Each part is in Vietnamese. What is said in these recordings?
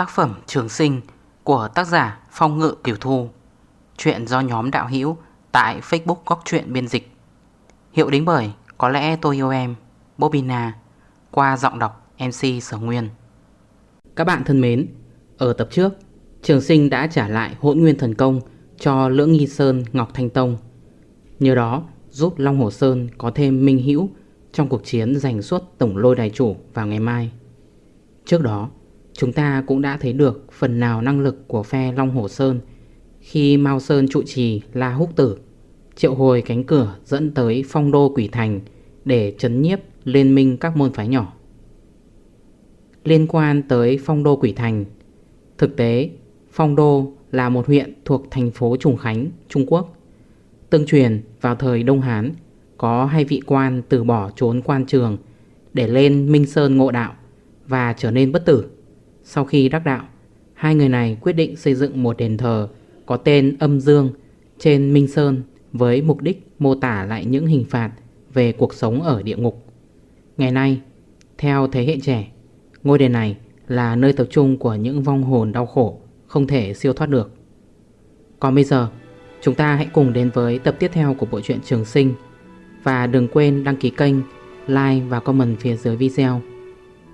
Tác phẩm Trường Sinh của tác giả Phong Ngự Kiều Thu. Chuyện do nhóm đạo hữu tại Facebook Góc Chuyện Biên Dịch. Hiệu đính bởi Có lẽ tôi yêu em Bobina Qua giọng đọc MC Sở Nguyên. Các bạn thân mến, Ở tập trước, Trường Sinh đã trả lại hỗn nguyên thần công Cho Lưỡng Nghi Sơn Ngọc Thanh Tông. Nhờ đó giúp Long Hồ Sơn có thêm minh hữu Trong cuộc chiến giành suốt tổng lôi đài chủ vào ngày mai. Trước đó Chúng ta cũng đã thấy được phần nào năng lực của phe Long Hồ Sơn Khi Mao Sơn trụ trì La Húc Tử Triệu hồi cánh cửa dẫn tới phong đô quỷ thành Để chấn nhiếp liên minh các môn phái nhỏ. Liên quan tới phong đô quỷ thành Thực tế phong đô là một huyện thuộc thành phố Trùng Khánh, Trung Quốc. Tương truyền vào thời Đông Hán Có hai vị quan từ bỏ trốn quan trường Để lên Minh Sơn ngộ đạo Và trở nên bất tử sau khi đắc đạo, Hai người này quyết định xây dựng một đền thờ Có tên âm dương Trên Minh Sơn Với mục đích mô tả lại những hình phạt Về cuộc sống ở địa ngục. Ngày nay, Theo thế hệ trẻ, Ngôi đền này là nơi tập trung của những vong hồn đau khổ Không thể siêu thoát được. Còn bây giờ, Chúng ta hãy cùng đến với tập tiếp theo của bộ truyện Trường Sinh. Và đừng quên đăng ký kênh, Like và comment phía dưới video.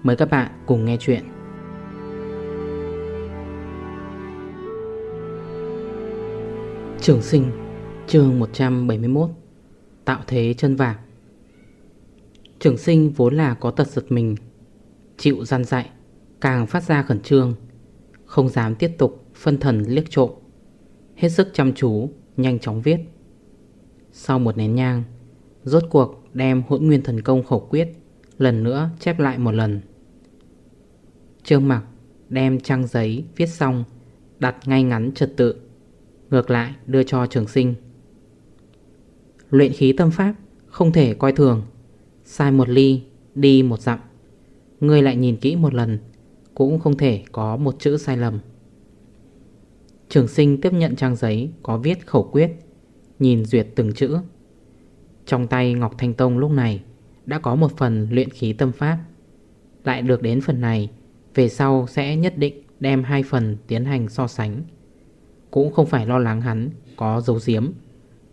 Mời các bạn cùng nghe chuyện. Trường sinh, chương 171 Tạo thế chân vạc Trường sinh vốn là có tật giật mình, Chịu gian dạy, Càng phát ra khẩn trương, Không dám tiếp tục phân thần liếc trộm, Hết sức chăm chú, Nhanh chóng viết. Sau một nén nhang, Rốt cuộc đem hỗn nguyên thần công khẩu quyết Lần nữa chép lại một lần. Trương mặc đem trang giấy viết xong, Đặt ngay ngắn trật tự. Ngược lại, đưa cho trường sinh. Luyện khí tâm pháp, Không thể coi thường. Sai một ly, Đi một dặm. Ngươi lại nhìn kỹ một lần, Cũng không thể có một chữ sai lầm. Trường sinh tiếp nhận trang giấy, Có viết khẩu quyết, Nhìn duyệt từng chữ. Trong tay Ngọc Thanh Tông lúc này, Đã có một phần luyện khí tâm pháp. Lại được đến phần này, Về sau sẽ nhất định đem hai phần tiến hành so sánh cũng không phải lo lắng hắn có dấu diếm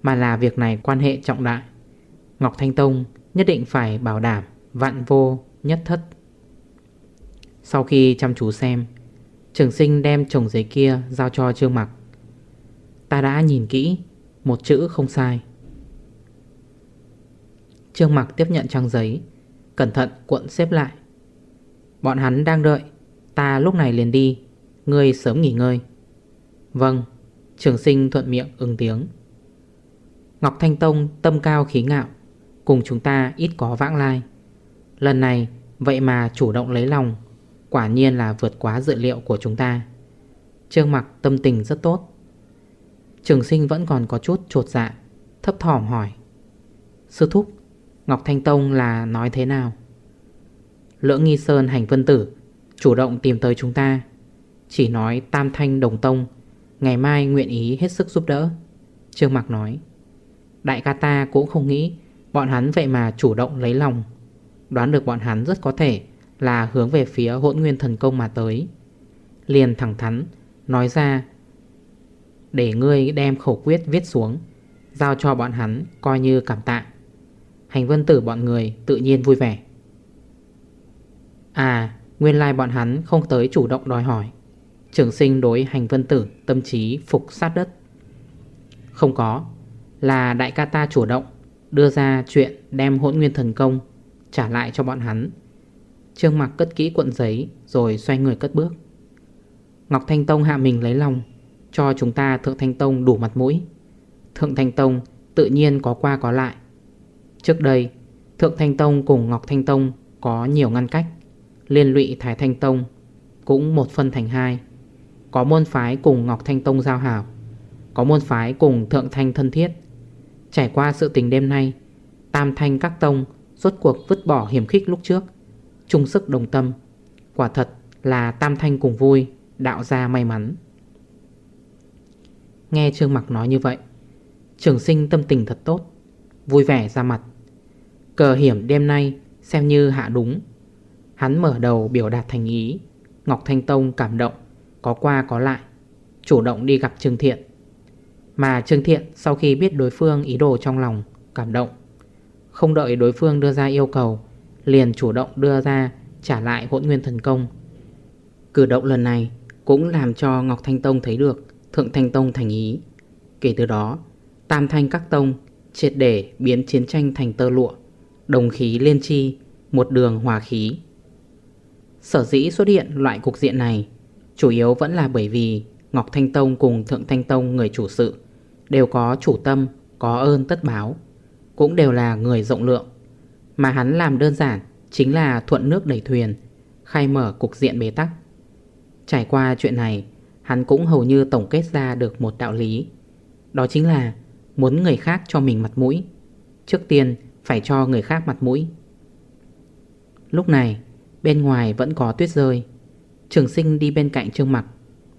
Mà là việc này quan hệ trọng đại. Ngọc Thanh Tông nhất định phải bảo đảm Vạn vô nhất thất. Sau khi chăm chú xem, Trường sinh đem chồng giấy kia Giao cho Trương Mặc. Ta đã nhìn kỹ, Một chữ không sai. Trương Mặc tiếp nhận trang giấy, Cẩn thận cuộn xếp lại. Bọn hắn đang đợi, Ta lúc này liền đi, Ngươi sớm nghỉ ngơi. Vâng Trường sinh thuận miệng ứng tiếng. Ngọc Thanh Tông tâm cao khí ngạo, Cùng chúng ta ít có vãng lai. Lần này, vậy mà chủ động lấy lòng, Quả nhiên là vượt quá dự liệu của chúng ta. Trương mặc tâm tình rất tốt. Trường sinh vẫn còn có chút trột dạ Thấp thỏm hỏi. Sư thúc, Ngọc Thanh Tông là nói thế nào? Lưỡng nghi sơn hành vân tử, Chủ động tìm tới chúng ta, Chỉ nói tam thanh đồng tông Ngày mai nguyện ý hết sức giúp đỡ. Trương Mạc nói, Đại ca ta cũng không nghĩ Bọn hắn vậy mà chủ động lấy lòng. Đoán được bọn hắn rất có thể Là hướng về phía hỗn nguyên thần công mà tới. Liền thẳng thắn Nói ra, Để ngươi đem khẩu quyết viết xuống, Giao cho bọn hắn coi như cảm tạ. Hành vân tử bọn người tự nhiên vui vẻ. À Nguyên lai like bọn hắn không tới chủ động đòi hỏi. Trường sinh đối hành vân tử, tâm trí phục sát đất. Không có, Là đại ca ta chủ động Đưa ra chuyện đem hỗn nguyên thần công Trả lại cho bọn hắn. Trương mặc cất kỹ cuộn giấy Rồi xoay người cất bước. Ngọc Thanh Tông hạ mình lấy lòng, Cho chúng ta Thượng Thanh Tông đủ mặt mũi. Thượng Thanh Tông tự nhiên có qua có lại. Trước đây, Thượng Thanh Tông cùng Ngọc Thanh Tông Có nhiều ngăn cách. Liên lụy Thái Thanh Tông Cũng một phân thành hai có môn phái cùng Ngọc Thanh Tông giao hảo, Có môn phái cùng Thượng Thanh thân thiết. Trải qua sự tình đêm nay, Tam Thanh các tông Rốt cuộc vứt bỏ hiểm khích lúc trước, chung sức đồng tâm. Quả thật là Tam Thanh cùng vui, Đạo ra may mắn. Nghe Trương Mặc nói như vậy, Trường sinh tâm tình thật tốt, Vui vẻ ra mặt. Cờ hiểm đêm nay xem như hạ đúng. Hắn mở đầu biểu đạt thành ý, Ngọc Thanh Tông cảm động có qua có lại, Chủ động đi gặp Trương Thiện. Mà Trương Thiện sau khi biết đối phương ý đồ trong lòng, Cảm động, Không đợi đối phương đưa ra yêu cầu, Liền chủ động đưa ra trả lại hỗn nguyên thần công. Cử động lần này cũng làm cho Ngọc Thanh Tông thấy được Thượng Thanh Tông thành ý. Kể từ đó, Tam Thanh các tông triệt để biến chiến tranh thành tơ lụa, Đồng khí liên chi Một đường hòa khí. Sở dĩ xuất hiện loại cục diện này Chủ yếu vẫn là bởi vì Ngọc Thanh Tông cùng Thượng Thanh Tông người chủ sự Đều có chủ tâm, Có ơn tất báo, Cũng đều là người rộng lượng. Mà hắn làm đơn giản Chính là thuận nước đẩy thuyền, Khai mở cục diện bế tắc. Trải qua chuyện này, Hắn cũng hầu như tổng kết ra được một đạo lý. Đó chính là Muốn người khác cho mình mặt mũi, Trước tiên phải cho người khác mặt mũi. Lúc này, Bên ngoài vẫn có tuyết rơi. Trường sinh đi bên cạnh Trương Mặc,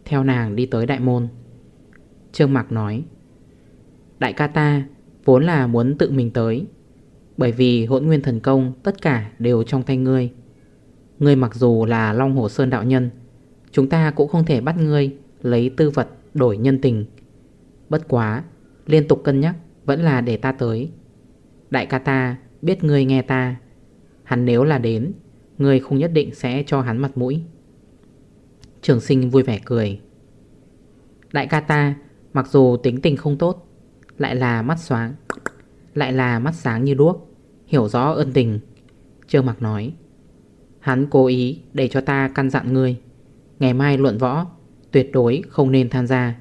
Theo nàng đi tới đại môn. Trương Mặc nói, Đại ca ta vốn là muốn tự mình tới, Bởi vì hỗn nguyên thần công Tất cả đều trong tay ngươi. Ngươi mặc dù là Long Hồ Sơn đạo nhân, Chúng ta cũng không thể bắt ngươi Lấy tư vật đổi nhân tình. Bất quá, Liên tục cân nhắc Vẫn là để ta tới. Đại ca ta biết ngươi nghe ta. Hắn nếu là đến, Ngươi không nhất định sẽ cho hắn mặt mũi. Trường sinh vui vẻ cười. Đại ca ta, Mặc dù tính tình không tốt, Lại là mắt xoáng Lại là mắt sáng như đuốc, Hiểu rõ ơn tình. Trương Mạc nói, Hắn cố ý để cho ta căn dặn ngươi, Ngày mai luận võ, Tuyệt đối không nên tham gia,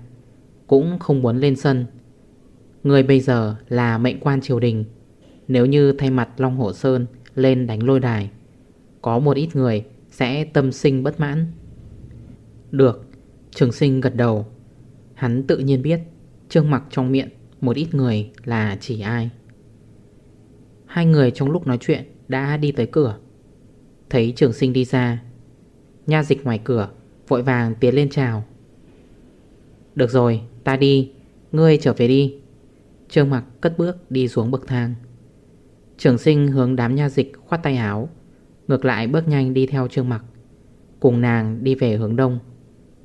Cũng không muốn lên sân. Người bây giờ là mệnh quan triều đình, Nếu như thay mặt Long Hổ Sơn Lên đánh lôi đài, Có một ít người sẽ tâm sinh bất mãn. Được. Trường sinh gật đầu. Hắn tự nhiên biết, Trương mặc trong miệng Một ít người là chỉ ai. Hai người trong lúc nói chuyện Đã đi tới cửa. Thấy trường sinh đi ra, Nha dịch ngoài cửa, Vội vàng tiến lên chào. Được rồi, ta đi, Ngươi trở về đi. Trương mặc cất bước đi xuống bậc thang. Trường sinh hướng đám nha dịch khoát tay áo, Ngược lại bước nhanh đi theo Trương mặc, Cùng nàng đi về hướng đông.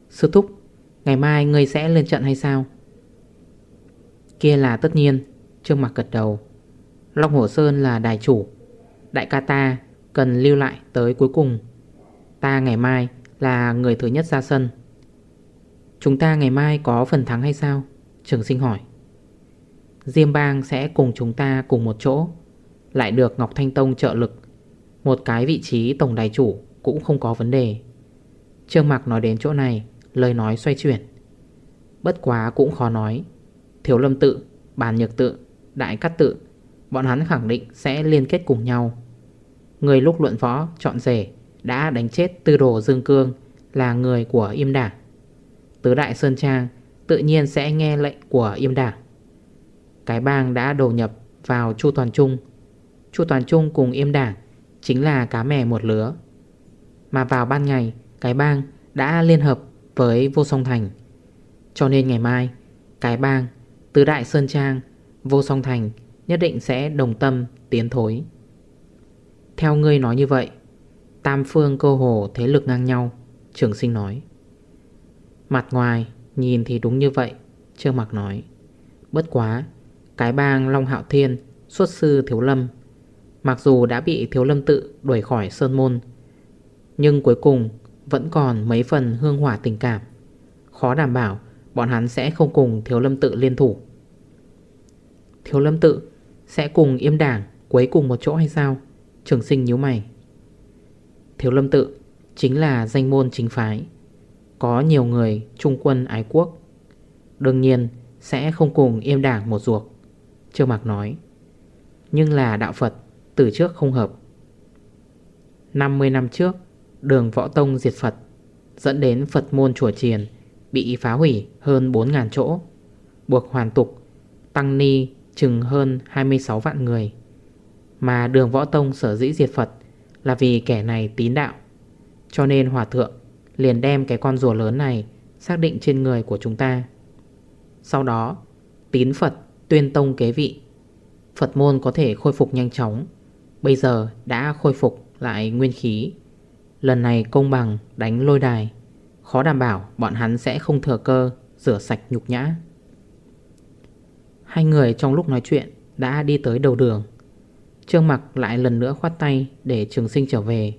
Sư thúc, Ngày mai ngươi sẽ lên trận hay sao? Kia là tất nhiên, Trương mặc gật đầu. Long Hồ Sơn là đài chủ. Đại ca ta cần lưu lại tới cuối cùng. Ta ngày mai là người thứ nhất ra sân. Chúng ta ngày mai có phần thắng hay sao? Trường sinh hỏi. Diêm bang sẽ cùng chúng ta cùng một chỗ, Lại được Ngọc Thanh Tông trợ lực. Một cái vị trí tổng đài chủ Cũng không có vấn đề. Trương Mạc nói đến chỗ này. Lời nói xoay chuyển. Bất quá cũng khó nói. Thiếu lâm tự, bàn nhược tự, đại cắt tự Bọn hắn khẳng định sẽ liên kết cùng nhau. Người lúc luận võ chọn rể Đã đánh chết tư đồ Dương Cương Là người của im đảng Tứ Đại Sơn Trang Tự nhiên sẽ nghe lệnh của im đảng Cái bang đã đầu nhập vào Chu Toàn Trung. Chu Toàn Trung cùng im đảng Chính là cá mè một lứa. Mà vào ban ngày Cái bang đã liên hợp với Vô Song Thành. Cho nên ngày mai Cái bang, Tứ Đại Sơn Trang Vô Song Thành nhất định sẽ đồng tâm tiến thối. Theo ngươi nói như vậy Tam phương cơ hồ thế lực ngang nhau Trường sinh nói. Mặt ngoài nhìn thì đúng như vậy Trương Mạc nói. Bất quá Cái bang Long Hạo Thiên Xuất sư Thiếu Lâm Mặc dù đã bị Thiếu Lâm tự đuổi khỏi Sơn Môn Nhưng cuối cùng vẫn còn mấy phần hương hỏa tình cảm. Khó đảm bảo, Bọn hắn sẽ không cùng Thiếu Lâm tự liên thủ. Thiếu Lâm tự Sẽ cùng im đảng Quấy cùng một chỗ hay sao? Trường sinh nhíu mày. Thiếu Lâm tự Chính là danh môn chính phái, Có nhiều người trung quân ái quốc, Đương nhiên Sẽ không cùng im đảng một ruột, Trương Mạc nói. Nhưng là đạo Phật Từ trước không hợp. 50 năm trước Đường Võ Tông diệt Phật, Dẫn đến Phật môn chùa triền Bị phá hủy hơn 4.000 chỗ. Buộc hoàn tục, Tăng ni chừng hơn 26 vạn người. Mà đường Võ Tông sở dĩ diệt Phật Là vì kẻ này tín đạo. Cho nên hòa thượng liền đem cái con rùa lớn này Xác định trên người của chúng ta. Sau đó, Tín Phật tuyên tông kế vị. Phật môn có thể khôi phục nhanh chóng, Bây giờ đã khôi phục lại nguyên khí. Lần này công bằng đánh lôi đài. Khó đảm bảo bọn hắn sẽ không thừa cơ Rửa sạch nhục nhã. Hai người trong lúc nói chuyện Đã đi tới đầu đường. Trương mặc lại lần nữa khoát tay Để trường sinh trở về.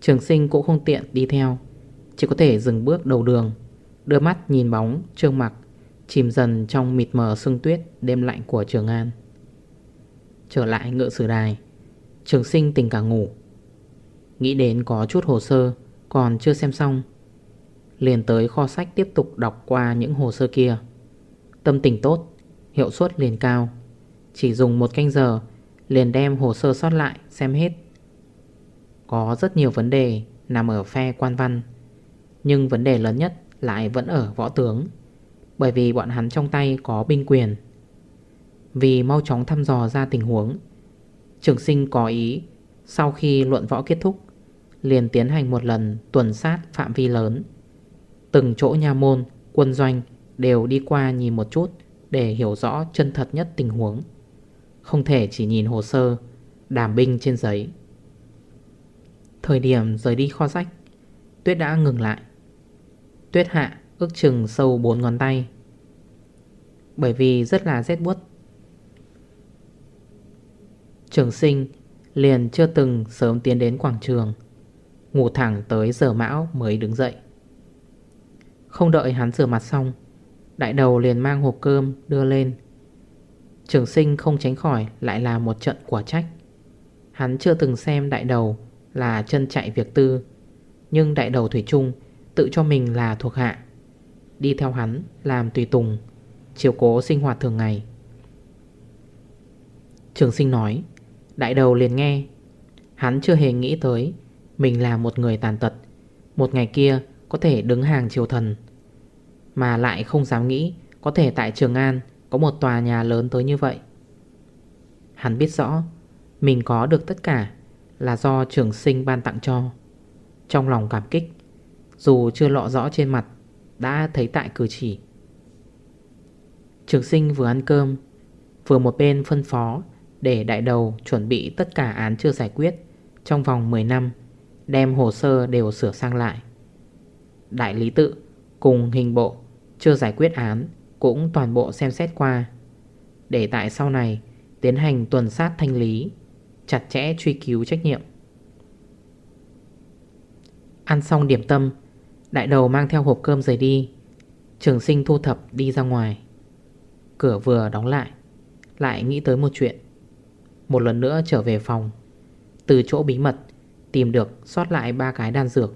Trường sinh cũng không tiện đi theo, Chỉ có thể dừng bước đầu đường, Đưa mắt nhìn bóng Trương mặc, Chìm dần trong mịt mờ sương tuyết Đêm lạnh của Trường An. Trở lại ngựa sử đài, Trường sinh tình cả ngủ. Nghĩ đến có chút hồ sơ, Còn chưa xem xong. Liền tới kho sách tiếp tục đọc qua những hồ sơ kia. Tâm tình tốt, Hiệu suất liền cao. Chỉ dùng một canh giờ, Liền đem hồ sơ sót lại, xem hết. Có rất nhiều vấn đề Nằm ở phe quan văn, Nhưng vấn đề lớn nhất lại vẫn ở võ tướng, Bởi vì bọn hắn trong tay có binh quyền. Vì mau chóng thăm dò ra tình huống, Trường sinh có ý Sau khi luận võ kết thúc Liền tiến hành một lần tuần sát phạm vi lớn. Từng chỗ nhà môn, quân doanh đều đi qua nhìn một chút Để hiểu rõ chân thật nhất tình huống. Không thể chỉ nhìn hồ sơ Đàm binh trên giấy. Thời điểm rời đi kho sách Tuyết đã ngừng lại. Tuyết hạ ước chừng sâu 4 ngón tay. Bởi vì rất là rét buốt. Trường sinh liền chưa từng sớm tiến đến quảng trường. Ngủ thẳng tới giờ mão mới đứng dậy. Không đợi hắn rửa mặt xong, Đại đầu liền mang hộp cơm đưa lên. Trường sinh không tránh khỏi lại là một trận quả trách. Hắn chưa từng xem đại đầu là chân chạy việc tư, Nhưng đại đầu Thủy Trung tự cho mình là thuộc hạ. Đi theo hắn làm tùy tùng, Chiều cố sinh hoạt thường ngày. Trường sinh nói, Đại đầu liền nghe. Hắn chưa hề nghĩ tới mình là một người tàn tật, Một ngày kia có thể đứng hàng triều thần. Mà lại không dám nghĩ Có thể tại Trường An Có một tòa nhà lớn tới như vậy. Hắn biết rõ, Mình có được tất cả Là do trường sinh ban tặng cho. Trong lòng cảm kích, Dù chưa lọ rõ trên mặt, Đã thấy tại cử chỉ. Trường sinh vừa ăn cơm, Vừa một bên phân phó để đại đầu chuẩn bị tất cả án chưa giải quyết Trong vòng 10 năm Đem hồ sơ đều sửa sang lại. Đại lý tự cùng hình bộ Chưa giải quyết án Cũng toàn bộ xem xét qua. Để tại sau này Tiến hành tuần sát thanh lý, Chặt chẽ truy cứu trách nhiệm. Ăn xong điểm tâm, Đại đầu mang theo hộp cơm rời đi. Trường sinh thu thập đi ra ngoài. Cửa vừa đóng lại Lại nghĩ tới một chuyện. Một lần nữa trở về phòng, Từ chỗ bí mật Tìm được sót lại ba cái đan dược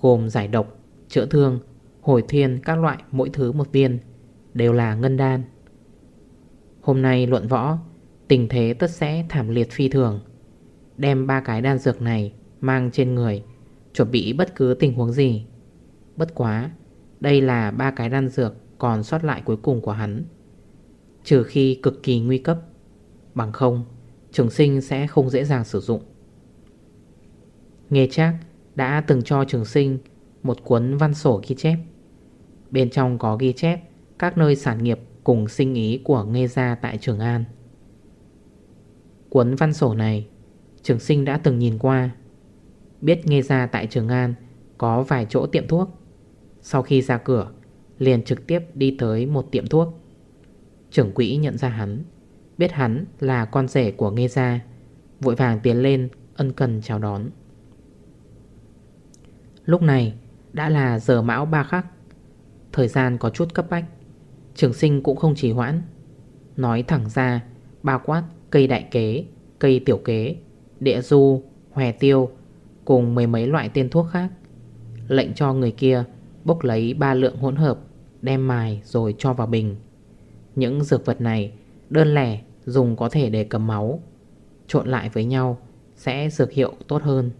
Gồm giải độc, chữa thương Hồi thiên các loại mỗi thứ một viên Đều là ngân đan. Hôm nay luận võ Tình thế tất sẽ thảm liệt phi thường. Đem ba cái đan dược này Mang trên người Chuẩn bị bất cứ tình huống gì. Bất quá Đây là ba cái đan dược Còn sót lại cuối cùng của hắn. Trừ khi cực kỳ nguy cấp Bằng không Trường sinh sẽ không dễ dàng sử dụng. Nghe chắc đã từng cho trường sinh Một cuốn văn sổ ghi chép. Bên trong có ghi chép Các nơi sản nghiệp cùng sinh ý của Nghê Gia tại Trường An. Cuốn văn sổ này, Trường sinh đã từng nhìn qua. Biết Nghê Gia tại Trường An Có vài chỗ tiệm thuốc. Sau khi ra cửa, Liền trực tiếp đi tới một tiệm thuốc. Trưởng quỹ nhận ra hắn, Biết hắn là con rể của Nghê Gia, Vội vàng tiến lên ân cần chào đón. Lúc này, đã là giờ mão ba khắc. Thời gian có chút cấp bách. Trường sinh cũng không chỉ hoãn. Nói thẳng ra, Bao quát cây đại kế, Cây tiểu kế, Địa du, Hòe tiêu, Cùng mười mấy loại tên thuốc khác. Lệnh cho người kia Bốc lấy ba lượng hỗn hợp, Đem mài rồi cho vào bình. Những dược vật này Đơn lẻ dùng có thể để cầm máu. Trộn lại với nhau Sẽ dược hiệu tốt hơn.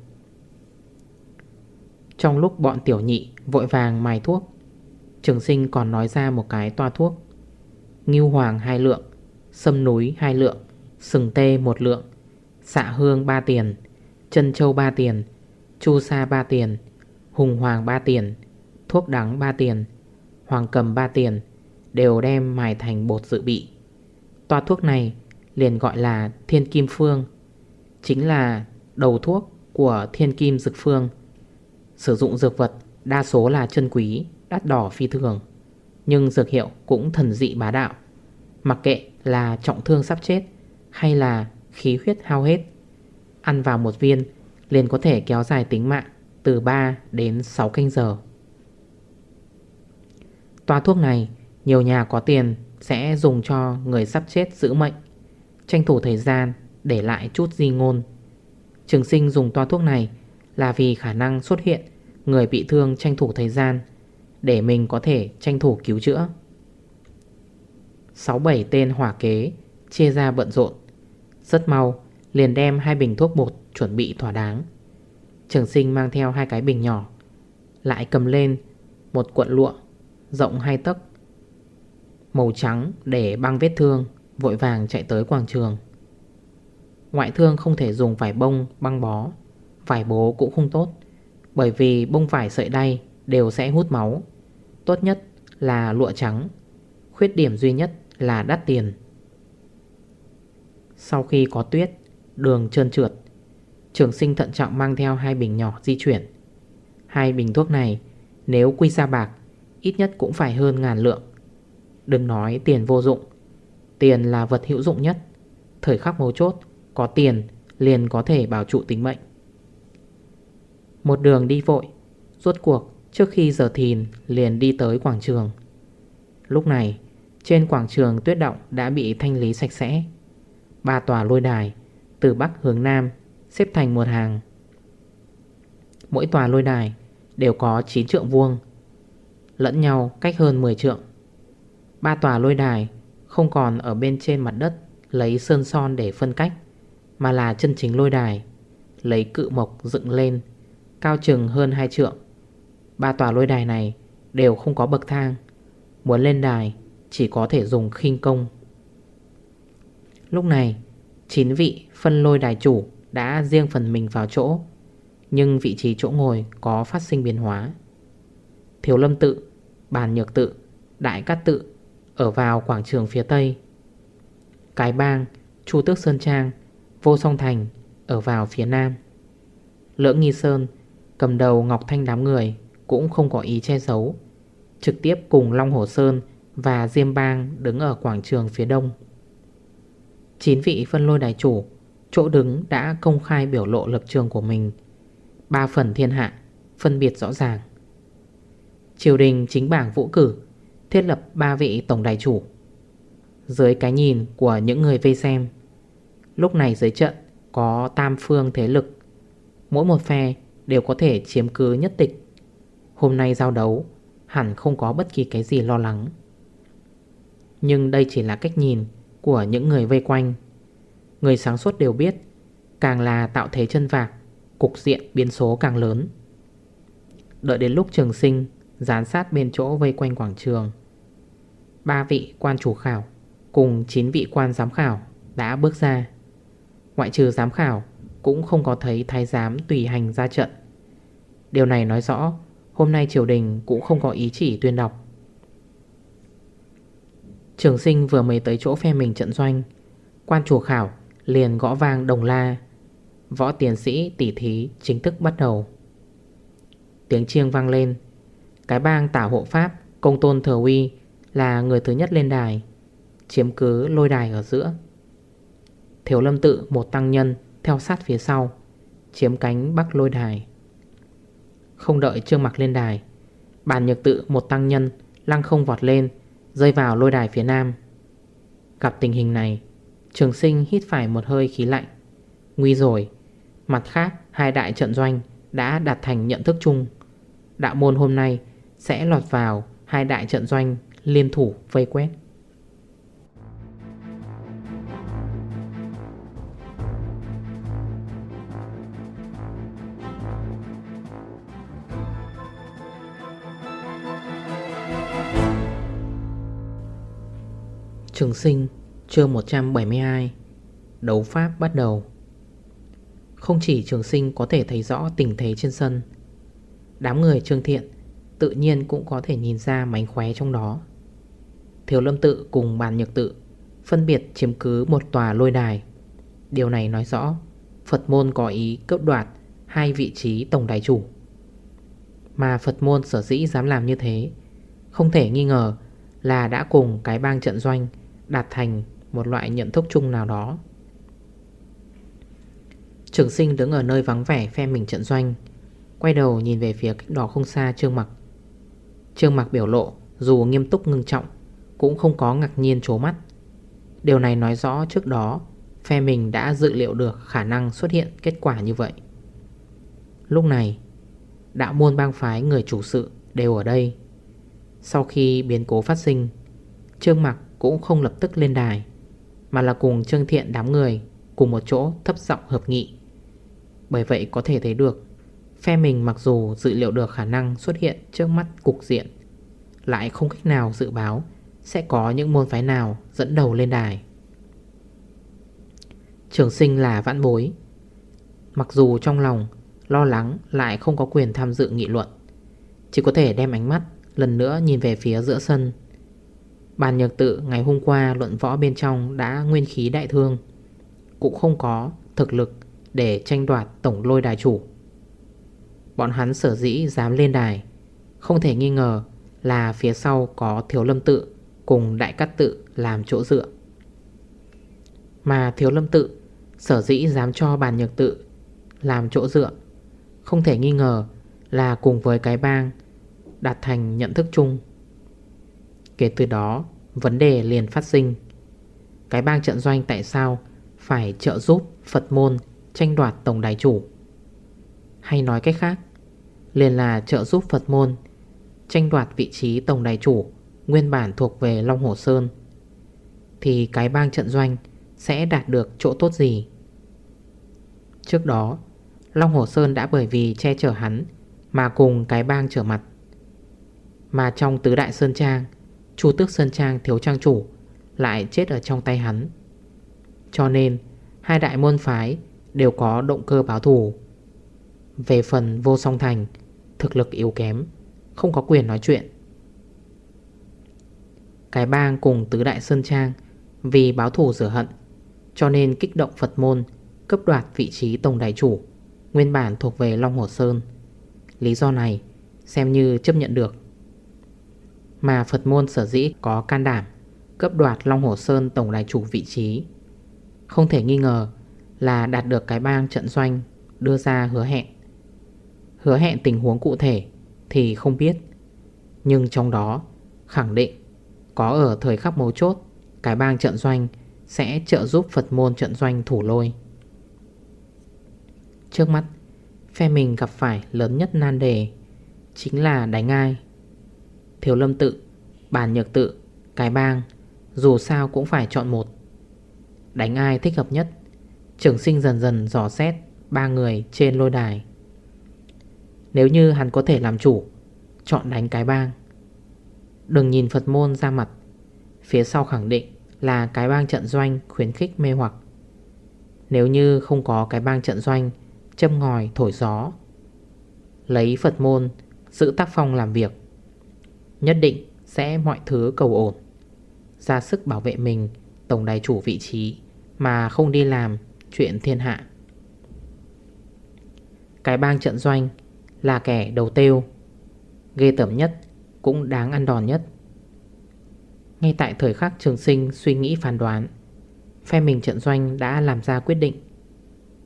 Trong lúc bọn tiểu nhị Vội vàng mài thuốc, Trường sinh còn nói ra một cái toa thuốc. Ngưu hoàng hai lượng, Sâm núi hai lượng, Sừng tê một lượng, Xạ hương ba tiền, Chân châu ba tiền, Chu sa ba tiền, Hùng hoàng ba tiền, Thuốc đắng ba tiền, Hoàng cầm ba tiền Đều đem mài thành bột dự bị. Toa thuốc này liền gọi là thiên kim phương, Chính là đầu thuốc của thiên kim dực phương. Sử dụng dược vật Đa số là chân quý, đắt đỏ phi thường. Nhưng dược hiệu cũng thần dị bá đạo. Mặc kệ là trọng thương sắp chết Hay là khí huyết hao hết Ăn vào một viên liền có thể kéo dài tính mạng Từ 3 đến 6 canh giờ. Toa thuốc này Nhiều nhà có tiền sẽ dùng cho người sắp chết giữ mệnh Tranh thủ thời gian để lại chút di ngôn. Trường sinh dùng toa thuốc này là vì khả năng xuất hiện Người bị thương tranh thủ thời gian Để mình có thể tranh thủ cứu chữa. 6-7 tên hỏa kế Chia ra bận rộn, Rất mau liền đem hai bình thuốc bột Chuẩn bị thỏa đáng. Trường sinh mang theo hai cái bình nhỏ, Lại cầm lên một cuộn lụa Rộng hai tấc, Màu trắng để băng vết thương, Vội vàng chạy tới quảng trường. Ngoại thương không thể dùng vải bông, băng bó. Vải bố cũng không tốt. Bởi vì bông vải sợi đay đều sẽ hút máu. Tốt nhất là lụa trắng. Khuyết điểm duy nhất là đắt tiền. Sau khi có tuyết, Đường trơn trượt, Trường sinh thận trọng mang theo hai bình nhỏ di chuyển. Hai bình thuốc này, Nếu quy ra bạc, Ít nhất cũng phải hơn ngàn lượng. Đừng nói tiền vô dụng. Tiền là vật hữu dụng nhất. Thời khắc mấu chốt, Có tiền liền có thể bảo trụ tính mệnh. Một đường đi vội. Rốt cuộc, trước khi giờ thìn, liền đi tới quảng trường. Lúc này, trên quảng trường tuyết động đã bị thanh lý sạch sẽ. Ba tòa lôi đài, Từ Bắc hướng Nam, Xếp thành một hàng. Mỗi tòa lôi đài Đều có 9 trượng vuông, Lẫn nhau cách hơn 10 trượng. Ba tòa lôi đài Không còn ở bên trên mặt đất Lấy sơn son để phân cách, Mà là chân chính lôi đài, Lấy cự mộc dựng lên. Cao chừng hơn 2 trượng. Ba tòa lôi đài này Đều không có bậc thang. Muốn lên đài, chỉ có thể dùng khinh công. Lúc này 9 vị phân lôi đài chủ Đã riêng phần mình vào chỗ, Nhưng vị trí chỗ ngồi có phát sinh biến hóa. Thiếu lâm tự, Bàn nhược tự, Đại cát tự Ở vào quảng trường phía tây. Cái bang, Chu Tước Sơn Trang, Vô Song Thành Ở vào phía nam. Lưỡng Nghi Sơn Cầm đầu Ngọc Thanh đám người Cũng không có ý che giấu, Trực tiếp cùng Long Hồ Sơn và Diêm Bang đứng ở quảng trường phía đông. Chín vị phân lôi đài chủ, Chỗ đứng đã công khai biểu lộ lập trường của mình, Ba phần thiên hạ, Phân biệt rõ ràng. Triều đình chính bảng vũ cử Thiết lập ba vị tổng đài chủ. Dưới cái nhìn của những người vây xem, Lúc này dưới trận Có tam phương thế lực, Mỗi một phe đều có thể chiếm cứ nhất tịch. Hôm nay giao đấu, Hẳn không có bất kỳ cái gì lo lắng. Nhưng đây chỉ là cách nhìn của những người vây quanh. Người sáng suốt đều biết, Càng là tạo thế chân vạc, Cục diện biến số càng lớn. Đợi đến lúc trường sinh, Gián sát bên chỗ vây quanh quảng trường, Ba vị quan chủ khảo Cùng 9 vị quan giám khảo Đã bước ra. Ngoại trừ giám khảo cũng không có thấy thái giám tùy hành ra trận. Điều này nói rõ, Hôm nay triều đình cũng không có ý chỉ tuyên đọc. Trường sinh vừa mới tới chỗ phe mình trận doanh, Quan chùa khảo liền gõ vang đồng la. Võ tiến sĩ tỉ thí chính thức bắt đầu. Tiếng chiêng vang lên. Cái bang tả hộ pháp, Công tôn thờ uy Là người thứ nhất lên đài, Chiếm cứ lôi đài ở giữa. Thiếu lâm tự một tăng nhân theo sát phía sau, Chiếm cánh bắc lôi đài. Không đợi trương mặc lên đài, Bàn nhược tự, một tăng nhân, Lăng không vọt lên, Rơi vào lôi đài phía nam. Gặp tình hình này, Trường sinh hít phải một hơi khí lạnh. Nguy rồi, Mặt khác hai đại trận doanh Đã đạt thành nhận thức chung. Đạo môn hôm nay sẽ lọt vào Hai đại trận doanh liên thủ vây quét. Trường sinh, chương 172 Đấu pháp bắt đầu. Không chỉ trường sinh có thể thấy rõ tình thế trên sân, Đám người trương thiện Tự nhiên cũng có thể nhìn ra mánh khóe trong đó. Thiếu lâm tự cùng bàn nhược tự Phân biệt chiếm cứ một tòa lôi đài. Điều này nói rõ Phật môn có ý cướp đoạt Hai vị trí tổng đài chủ. Mà Phật môn sở dĩ dám làm như thế, Không thể nghi ngờ là đã cùng cái bang trận doanh Đạt thành một loại nhận thức chung nào đó. Trường sinh đứng ở nơi vắng vẻ, phe mình trận doanh, Quay đầu nhìn về phía cách đó không xa Trương Mặc. Trương Mặc biểu lộ, Dù nghiêm túc ngưng trọng, Cũng không có ngạc nhiên trố mắt. Điều này nói rõ trước đó, Phe mình đã dự liệu được khả năng xuất hiện kết quả như vậy. Lúc này, Đạo môn bang phái người chủ sự đều ở đây. Sau khi biến cố phát sinh, Trương Mặc cũng không lập tức lên đài, Mà là cùng Trương Thiện đám người Cùng một chỗ thấp giọng hợp nghị. Bởi vậy có thể thấy được, Phe mình mặc dù dự liệu được khả năng xuất hiện trước mắt cục diện, Lại không cách nào dự báo Sẽ có những môn phái nào dẫn đầu lên đài. Trường sinh là vãn bối, Mặc dù trong lòng Lo lắng lại không có quyền tham dự nghị luận, Chỉ có thể đem ánh mắt Lần nữa nhìn về phía giữa sân Bàn nhược tự ngày hôm qua luận võ bên trong đã nguyên khí đại thương. Cũng không có thực lực để tranh đoạt tổng lôi đài chủ. Bọn hắn sở dĩ dám lên đài, Không thể nghi ngờ là phía sau có thiếu lâm tự cùng đại cát tự làm chỗ dựa. Mà thiếu lâm tự sở dĩ dám cho bàn nhược tự làm chỗ dựa, Không thể nghi ngờ là cùng với cái bang đạt thành nhận thức chung Kể từ đó, vấn đề liền phát sinh. Cái bang trận doanh tại sao phải trợ giúp Phật môn tranh đoạt tổng đài chủ? Hay nói cách khác, Liền là trợ giúp Phật môn Tranh đoạt vị trí tổng đài chủ Nguyên bản thuộc về Long Hồ Sơn, Thì cái bang trận doanh Sẽ đạt được chỗ tốt gì? Trước đó, Long Hồ Sơn đã bởi vì che chở hắn Mà cùng cái bang trở mặt. Mà trong tứ đại Sơn Trang Chu tước Sơn Trang thiếu trang chủ, Lại chết ở trong tay hắn. Cho nên, Hai đại môn phái đều có động cơ báo thù. Về phần vô song thành, Thực lực yếu kém, Không có quyền nói chuyện. Cái bang cùng tứ đại Sơn Trang Vì báo thù rửa hận, Cho nên kích động Phật môn Cấp đoạt vị trí tổng đại chủ, Nguyên bản thuộc về Long Hồ Sơn. Lý do này xem như chấp nhận được. Mà Phật môn sở dĩ có can đảm Cấp đoạt Long Hồ Sơn tổng đại chủ vị trí. Không thể nghi ngờ là đạt được cái bang trận doanh đưa ra hứa hẹn. Hứa hẹn tình huống cụ thể thì không biết, Nhưng trong đó khẳng định có ở thời khắc mấu chốt, Cái bang trận doanh sẽ trợ giúp Phật môn trận doanh thủ lôi. Trước mắt, Phe mình gặp phải lớn nhất nan đề Chính là đánh ai Thiếu lâm tự Bàn nhược tự, Cái bang, Dù sao cũng phải chọn một. Đánh ai thích hợp nhất? Trường sinh dần dần dò xét Ba người trên lôi đài. Nếu như hắn có thể làm chủ, Chọn đánh cái bang. Đừng nhìn Phật môn ra mặt. Phía sau khẳng định là cái bang trận doanh khuyến khích mê hoặc. Nếu như không có cái bang trận doanh, Châm ngòi thổi gió. Lấy Phật môn, Giữ tác phong làm việc. Nhất định sẽ mọi thứ cầu ổn. Ra sức bảo vệ mình, Tổng đài chủ vị trí, Mà không đi làm chuyện thiên hạ. Cái bang trận doanh Là kẻ đầu tiêu. Ghê tẩm nhất, Cũng đáng ăn đòn nhất. Ngay tại thời khắc trường sinh suy nghĩ phán đoán, Phe mình trận doanh đã làm ra quyết định.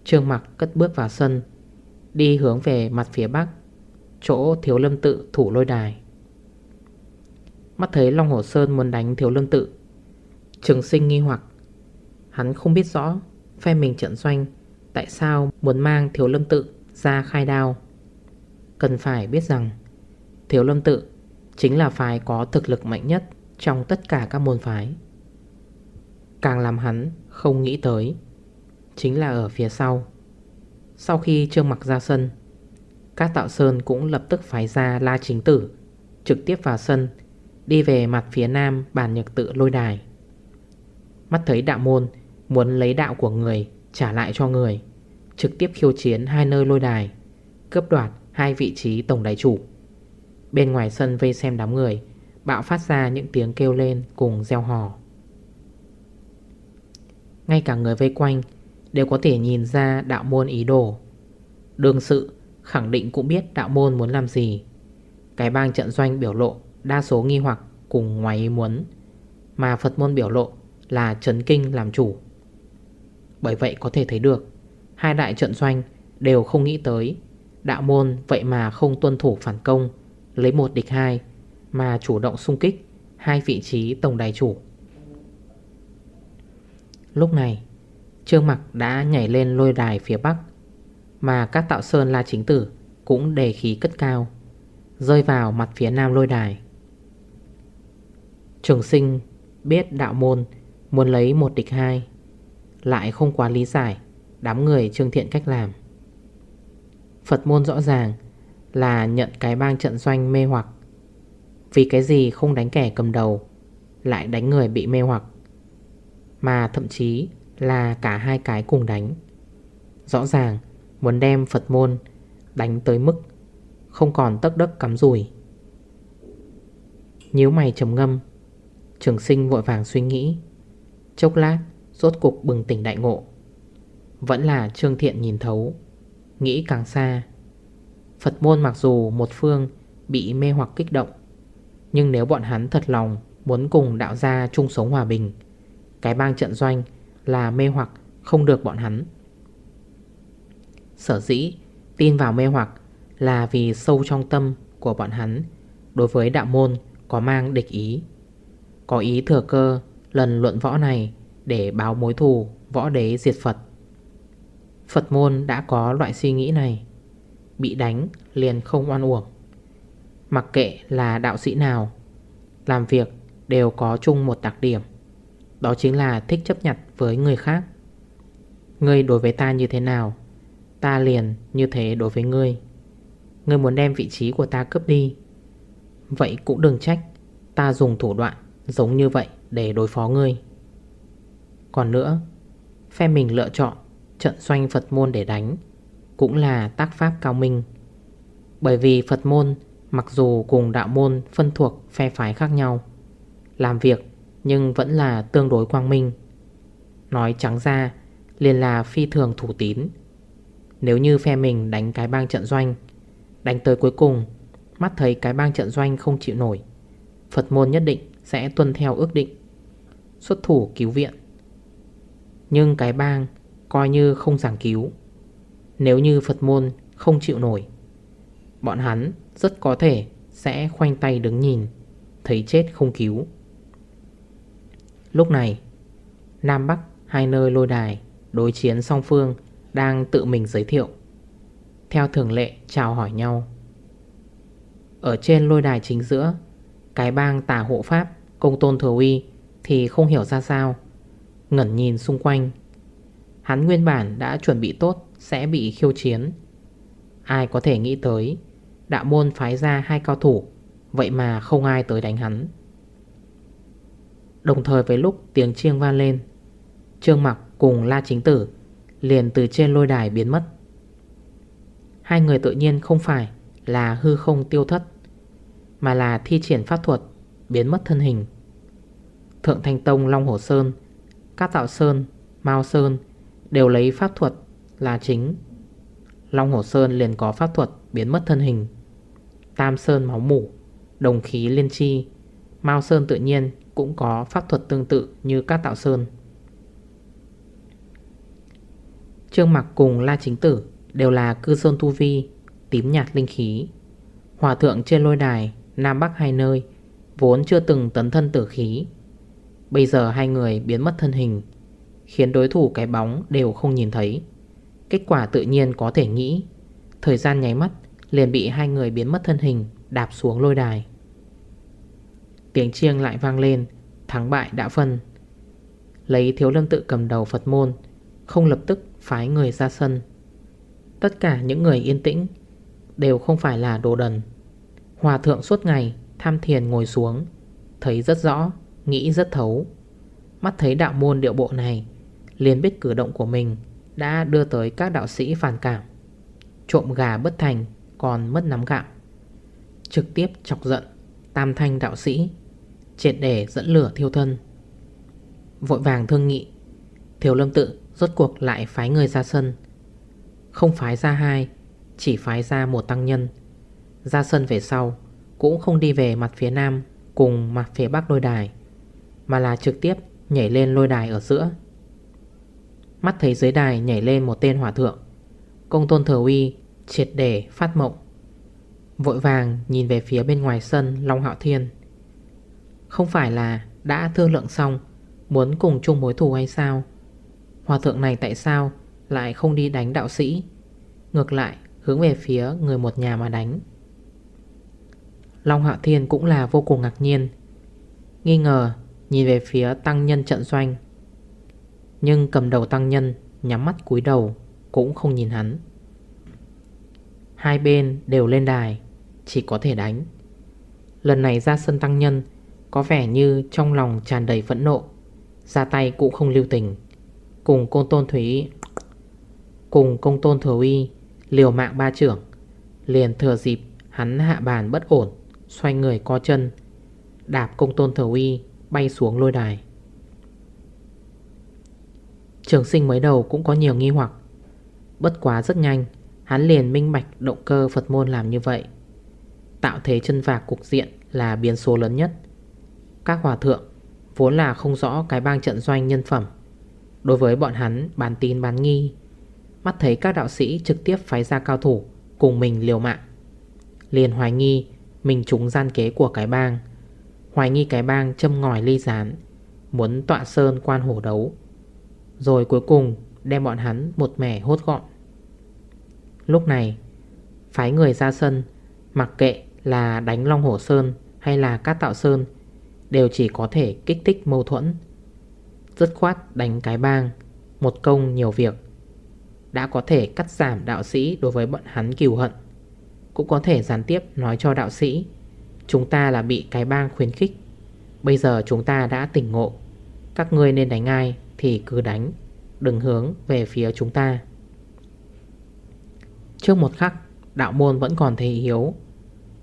Trương mặc cất bước vào sân, Đi hướng về mặt phía bắc, Chỗ thiếu lâm tự thủ lôi đài. Mắt thấy Long Hồ Sơn muốn đánh thiếu lâm tự. Trường sinh nghi hoặc. Hắn không biết rõ, Phe mình trận doanh, Tại sao muốn mang thiếu lâm tự ra khai đao. Cần phải biết rằng, Thiếu lâm tự Chính là phái có thực lực mạnh nhất Trong tất cả các môn phái. Càng làm hắn không nghĩ tới, Chính là ở phía sau. Sau khi Trương mặc ra sân Các tạo sơn cũng lập tức phái ra la chính tử, Trực tiếp vào sân Đi về mặt phía nam bàn nhược tự lôi đài. Mắt thấy đạo môn Muốn lấy đạo của người Trả lại cho người, Trực tiếp khiêu chiến hai nơi lôi đài, Cướp đoạt hai vị trí tổng đại chủ. Bên ngoài sân vây xem đám người, Bạo phát ra những tiếng kêu lên Cùng gieo hò. Ngay cả người vây quanh Đều có thể nhìn ra đạo môn ý đồ. Đương sự khẳng định cũng biết đạo môn muốn làm gì. Cái bang trận doanh biểu lộ Đa số nghi hoặc cùng ngoài ý muốn, Mà Phật môn biểu lộ là chấn kinh làm chủ. Bởi vậy có thể thấy được, Hai đại trận doanh đều không nghĩ tới, Đạo môn vậy mà không tuân thủ phản công, Lấy một địch hai, Mà chủ động xung kích Hai vị trí tổng đài chủ. Lúc này, Trương Mặc đã nhảy lên lôi đài phía bắc, Mà các tạo sơn la chính tử Cũng đề khí cất cao, Rơi vào mặt phía nam lôi đài. Trường sinh biết đạo môn, Muốn lấy một địch hai, Lại không quá lý giải, Đám người trương thiện cách làm. Phật môn rõ ràng Là nhận cái bang trận doanh mê hoặc, Vì cái gì không đánh kẻ cầm đầu, Lại đánh người bị mê hoặc, Mà thậm chí là cả hai cái cùng đánh. Rõ ràng muốn đem Phật môn đánh tới mức Không còn tất đất cắm rùi Nhíu mày trầm ngâm Trường sinh vội vàng suy nghĩ. Chốc lát, Rốt cục bừng tỉnh đại ngộ. Vẫn là Trương Thiện nhìn thấu, Nghĩ càng xa. Phật môn mặc dù một phương Bị mê hoặc kích động, Nhưng nếu bọn hắn thật lòng Muốn cùng đạo gia chung sống hòa bình, Cái bang trận doanh là mê hoặc không được bọn hắn. Sở dĩ tin vào mê hoặc là vì sâu trong tâm của bọn hắn Đối với đạo môn có mang địch ý. Có ý thừa cơ lần luận võ này để báo mối thù võ đế diệt Phật. Phật môn đã có loại suy nghĩ này, Bị đánh liền không oan uổng. Mặc kệ là đạo sĩ nào, Làm việc đều có chung một đặc điểm, Đó chính là thích chấp nhặt với người khác. Ngươi đối với ta như thế nào, Ta liền như thế đối với ngươi. Ngươi muốn đem vị trí của ta cướp đi, Vậy cũng đừng trách Ta dùng thủ đoạn giống như vậy để đối phó ngươi. Còn nữa, Phe mình lựa chọn trận doanh Phật môn để đánh Cũng là tác pháp cao minh. Bởi vì Phật môn mặc dù cùng đạo môn phân thuộc phe phái khác nhau, Làm việc nhưng vẫn là tương đối quang minh. Nói trắng ra, liền là phi thường thủ tín. Nếu như phe mình đánh cái bang trận doanh, Đánh tới cuối cùng, Mắt thấy cái bang trận doanh không chịu nổi, Phật môn nhất định sẽ tuân theo ước định. Xuất thủ cứu viện. Nhưng cái bang coi như không giảng cứu. Nếu như Phật môn không chịu nổi, Bọn hắn rất có thể sẽ khoanh tay đứng nhìn, Thấy chết không cứu. Lúc này, Nam Bắc hai nơi lôi đài Đối chiến song phương Đang tự mình giới thiệu, Theo thường lệ chào hỏi nhau. Ở trên lôi đài chính giữa, Cái bang tả hộ pháp Công tôn thừa uy Thì không hiểu ra sao. Ngẩn nhìn xung quanh. Hắn nguyên bản đã chuẩn bị tốt Sẽ bị khiêu chiến. Ai có thể nghĩ tới, Đạo môn phái ra hai cao thủ, Vậy mà không ai tới đánh hắn. Đồng thời với lúc tiếng chiêng vang lên, Trương Mặc cùng La Chính Tử Liền từ trên lôi đài biến mất. Hai người tự nhiên không phải là hư không tiêu thất, Mà là thi triển pháp thuật Biến mất thân hình. Thượng Thanh Tông Long hồ Sơn Cát Tạo Sơn, Mao Sơn Đều lấy pháp thuật là chính. Long hồ Sơn liền có pháp thuật biến mất thân hình. Tam Sơn máu mủ Đồng khí liên chi. Mao Sơn tự nhiên cũng có pháp thuật tương tự như các tạo sơn. Trương Mặc cùng La Chính Tử đều là cư sơn tu vi, tím nhạt linh khí. Hòa thượng trên lôi đài, Nam Bắc hai nơi, vốn chưa từng tấn thân tử khí. Bây giờ hai người biến mất thân hình, khiến đối thủ cái bóng đều không nhìn thấy. Kết quả tự nhiên có thể nghĩ, thời gian nháy mắt liền bị hai người biến mất thân hình đạp xuống lôi đài. Tiếng chiêng lại vang lên, thắng bại đã phân. Lấy thiếu lâm tự cầm đầu Phật môn, không lập tức phái người ra sân Tất cả những người yên tĩnh Đều không phải là đồ đần Hòa thượng suốt ngày Tham thiền ngồi xuống Thấy rất rõ, nghĩ rất thấu. Mắt thấy đạo môn điệu bộ này liền biết cử động của mình Đã đưa tới các đạo sĩ phản cảm. Trộm gà bất thành Còn mất nắm gạo. Trực tiếp chọc giận Tam thanh đạo sĩ Triệt để dẫn lửa thiêu thân. Vội vàng thương nghị Thiếu lâm tự Rốt cuộc lại phái người ra sân. Không phái ra hai Chỉ phái ra một tăng nhân. Ra sân về sau cũng không đi về mặt phía nam Cùng mặt phía bắc lôi đài, Mà là trực tiếp nhảy lên lôi đài ở giữa. Mắt thấy dưới đài nhảy lên một tên hỏa thượng, Công tôn thừa uy triệt để phát mộng, Vội vàng nhìn về phía bên ngoài sân Long Hạo Thiên. Không phải là đã thương lượng xong, Muốn cùng chung mối thù hay sao? Hòa thượng này tại sao Lại không đi đánh đạo sĩ? Ngược lại, hướng về phía người một nhà mà đánh. Long Hạo Thiên cũng là vô cùng ngạc nhiên. Nghi ngờ, nhìn về phía tăng nhân trận doanh. Nhưng cầm đầu tăng nhân, nhắm mắt cúi đầu, Cũng không nhìn hắn. Hai bên đều lên đài, Chỉ có thể đánh. Lần này ra sân tăng nhân, Có vẻ như trong lòng tràn đầy phẫn nộ, Ra tay cũng không lưu tình. Cùng công tôn thủy, Cùng công tôn thừa uy Liều mạng ba trưởng, Liền thừa dịp hắn hạ bàn bất ổn. Xoay người co chân, Đạp công tôn thờ uy, Bay xuống lôi đài. Trường sinh mới đầu cũng có nhiều nghi hoặc. Bất quá rất nhanh, Hắn liền minh bạch động cơ Phật môn làm như vậy. Tạo thế chân vạc cục diện là biến số lớn nhất. Các hòa thượng Vốn là không rõ cái bang trận doanh nhân phẩm. Đối với bọn hắn bán tin bán nghi, Mắt thấy các đạo sĩ trực tiếp phái ra cao thủ Cùng mình liều mạng, Liền hoài nghi mình trúng gian kế của cái bang. Hoài nghi cái bang châm ngòi ly gián, Muốn tọa sơn quan hổ đấu. Rồi cuối cùng, Đem bọn hắn một mẻ hốt gọn. Lúc này, Phái người ra sân, Mặc kệ là đánh Long Hổ Sơn Hay là Cát Tạo Sơn, Đều chỉ có thể kích thích mâu thuẫn. Dứt khoát đánh cái bang, Một công nhiều việc, Đã có thể cắt giảm đạo sĩ Đối với bọn hắn kiều hận. Cũng có thể gián tiếp nói cho đạo sĩ, Chúng ta là bị cái bang khuyến khích. Bây giờ chúng ta đã tỉnh ngộ. Các ngươi nên đánh ai Thì cứ đánh. Đừng hướng về phía chúng ta. Trước một khắc, Đạo môn vẫn còn thấy hiếu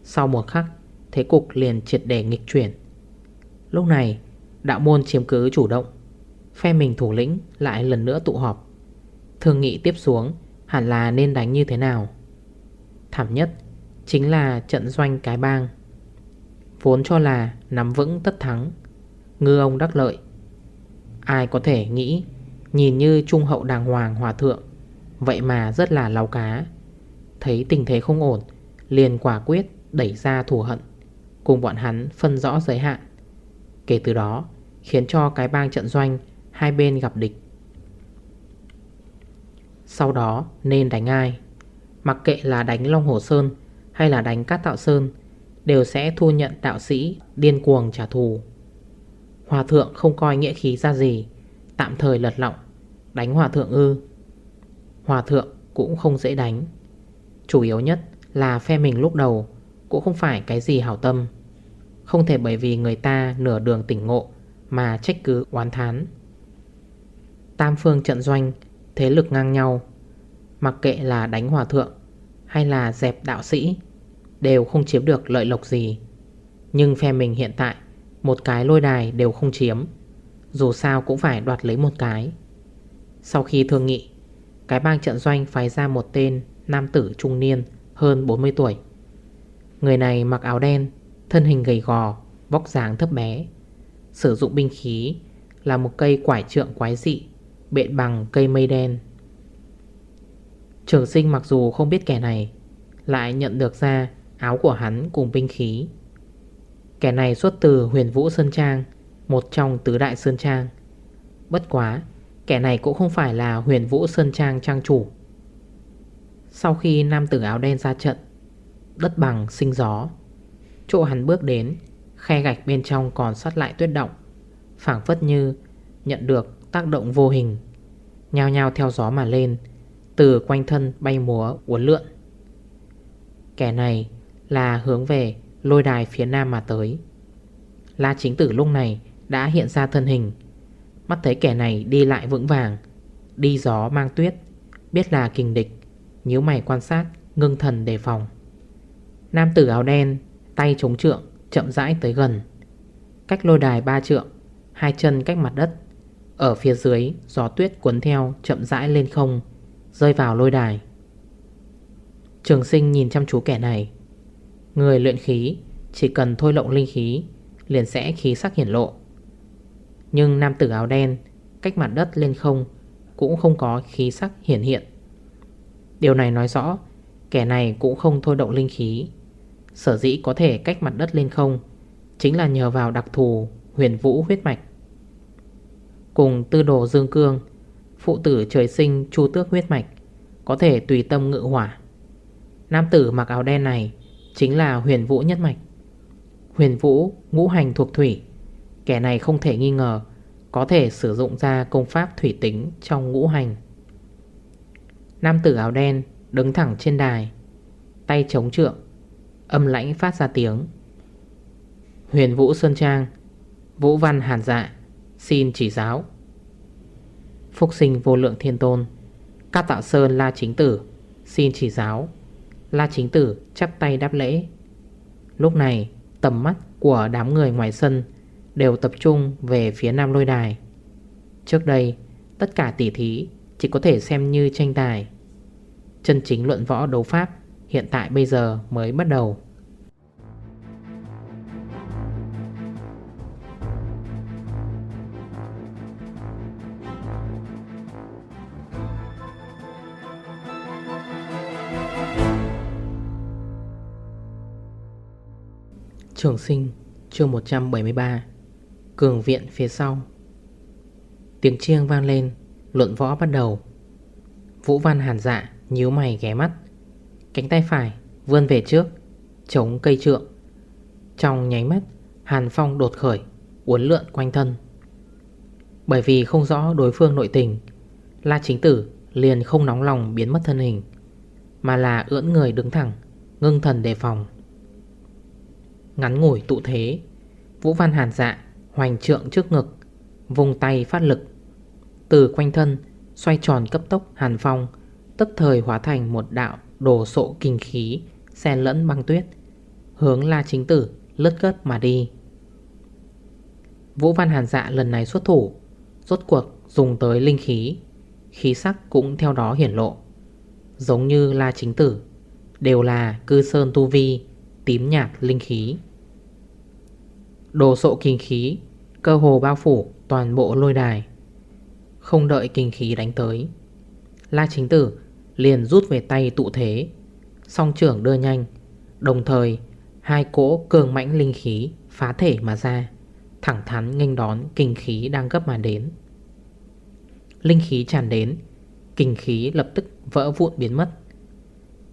Sau một khắc, Thế cục liền triệt để nghịch chuyển. Lúc này, Đạo môn chiếm cứ chủ động, Phe mình thủ lĩnh lại lần nữa tụ họp. Thương nghị tiếp xuống, Hẳn là nên đánh như thế nào? Thảm nhất Chính là trận doanh cái bang. Vốn cho là nắm vững tất thắng, Ngư ông đắc lợi. Ai có thể nghĩ, Nhìn như trung hậu đàng hoàng hòa thượng, Vậy mà rất là lau cá. Thấy tình thế không ổn, Liền quả quyết đẩy ra thù hận, Cùng bọn hắn phân rõ giới hạn. Kể từ đó, Khiến cho cái bang trận doanh Hai bên gặp địch. Sau đó nên đánh ai? Mặc kệ là đánh Long Hồ Sơn hay là đánh các Tạo Sơn Đều sẽ thu nhận đạo sĩ Điên cuồng trả thù. Hòa thượng không coi nghĩa khí ra gì, Tạm thời lật lọng, Đánh hòa thượng ư. Hòa thượng cũng không dễ đánh. Chủ yếu nhất là phe mình lúc đầu Cũng không phải cái gì hảo tâm. Không thể bởi vì người ta nửa đường tỉnh ngộ Mà trách cứ oán thán. Tam phương trận doanh, Thế lực ngang nhau, Mặc kệ là đánh hòa thượng Hay là dẹp đạo sĩ Đều không chiếm được lợi lộc gì. Nhưng phe mình hiện tại, Một cái lôi đài đều không chiếm. Dù sao cũng phải đoạt lấy một cái. Sau khi thương nghị, Cái bang trận doanh phái ra một tên Nam tử trung niên hơn 40 tuổi. Người này mặc áo đen, Thân hình gầy gò, Vóc dáng thấp bé. Sử dụng binh khí Là một cây quải trượng quái dị, Bện bằng cây mây đen. Trường sinh mặc dù không biết kẻ này, Lại nhận được ra áo của hắn cùng binh khí. Kẻ này xuất từ huyền vũ Sơn Trang, Một trong tứ đại Sơn Trang. Bất quá, Kẻ này cũng không phải là huyền vũ Sơn Trang trang chủ. Sau khi nam tử áo đen ra trận, Đất bằng sinh gió, Chỗ hắn bước đến, Khe gạch bên trong còn sát lại tuyết động, phảng phất như nhận được tác động vô hình, Nhao nhao theo gió mà lên, Từ quanh thân bay múa uốn lượn. Kẻ này là hướng về lôi đài phía nam mà tới. La chính tử lúc này đã hiện ra thân hình. Mắt thấy kẻ này đi lại vững vàng, Đi gió mang tuyết, Biết là kình địch, Nhíu mày quan sát, ngưng thần đề phòng. Nam tử áo đen, Tay chống trượng, chậm rãi tới gần. Cách lôi đài ba trượng, Hai chân cách mặt đất. Ở phía dưới, gió tuyết cuốn theo, Chậm rãi lên không, Rơi vào lôi đài. Trường sinh nhìn chăm chú kẻ này Người luyện khí, Chỉ cần thôi lộng linh khí, Liền sẽ khí sắc hiển lộ. Nhưng nam tử áo đen, Cách mặt đất lên không, Cũng không có khí sắc hiển hiện. Điều này nói rõ, Kẻ này cũng không thôi động linh khí. Sở dĩ có thể cách mặt đất lên không, Chính là nhờ vào đặc thù huyền vũ huyết mạch. Cùng tư đồ dương cương, Phụ tử trời sinh chu tước huyết mạch, Có thể tùy tâm ngự hỏa. Nam tử mặc áo đen này Chính là huyền vũ nhất mạch. Huyền vũ, ngũ hành thuộc thủy, Kẻ này không thể nghi ngờ, Có thể sử dụng ra công pháp thủy tính Trong ngũ hành. Nam tử áo đen đứng thẳng trên đài, Tay chống trượng, Âm lãnh phát ra tiếng. Huyền Vũ Sơn Trang, Vũ Văn Hàn Dạ Xin chỉ giáo. Phúc sinh vô lượng thiên tôn Các tạo sơn La Chính Tử, Xin chỉ giáo. La Chính Tử chắp tay đáp lễ. Lúc này, tầm mắt của đám người ngoài sân Đều tập trung về phía nam lôi đài. Trước đây, Tất cả tỉ thí Chỉ có thể xem như tranh tài. Chân chính luận võ đấu pháp Hiện tại bây giờ mới bắt đầu. Trường sinh, chương 173 Cường viện phía sau. Tiếng chiêng vang lên, Luận võ bắt đầu. Vũ văn hàn dạ nhíu mày ghé mắt, Cánh tay phải vươn về trước, Chống cây trượng. Trong nháy mắt, Hàn phong đột khởi, Uốn lượn quanh thân. Bởi vì không rõ đối phương nội tình, La chính tử liền không nóng lòng biến mất thân hình, Mà là ưỡn người đứng thẳng, Ngưng thần đề phòng. Ngắn ngủi tụ thế. Vũ Văn Hàn dạ Hoành trượng trước ngực Vùng tay phát lực. Từ quanh thân, Xoay tròn cấp tốc Hàn Phong, Tức thời hóa thành một đạo đồ sộ kinh khí, Xen lẫn băng tuyết, Hướng La Chính Tử lướt cất mà đi. Vũ Văn Hàn dạ lần này xuất thủ, Rốt cuộc dùng tới linh khí. Khí sắc cũng theo đó hiển lộ. Giống như La Chính Tử, Đều là cư sơn tu vi Tím nhạt linh khí. Đồ sộ kinh khí, Cơ hồ bao phủ toàn bộ lôi đài. Không đợi kinh khí đánh tới, La chính tử liền rút về tay tụ thế. Song trưởng đưa nhanh, Đồng thời Hai cỗ cường mãnh linh khí Phá thể mà ra, Thẳng thắn nghênh đón kinh khí đang gấp mà đến. Linh khí tràn đến, Kinh khí lập tức vỡ vụn biến mất.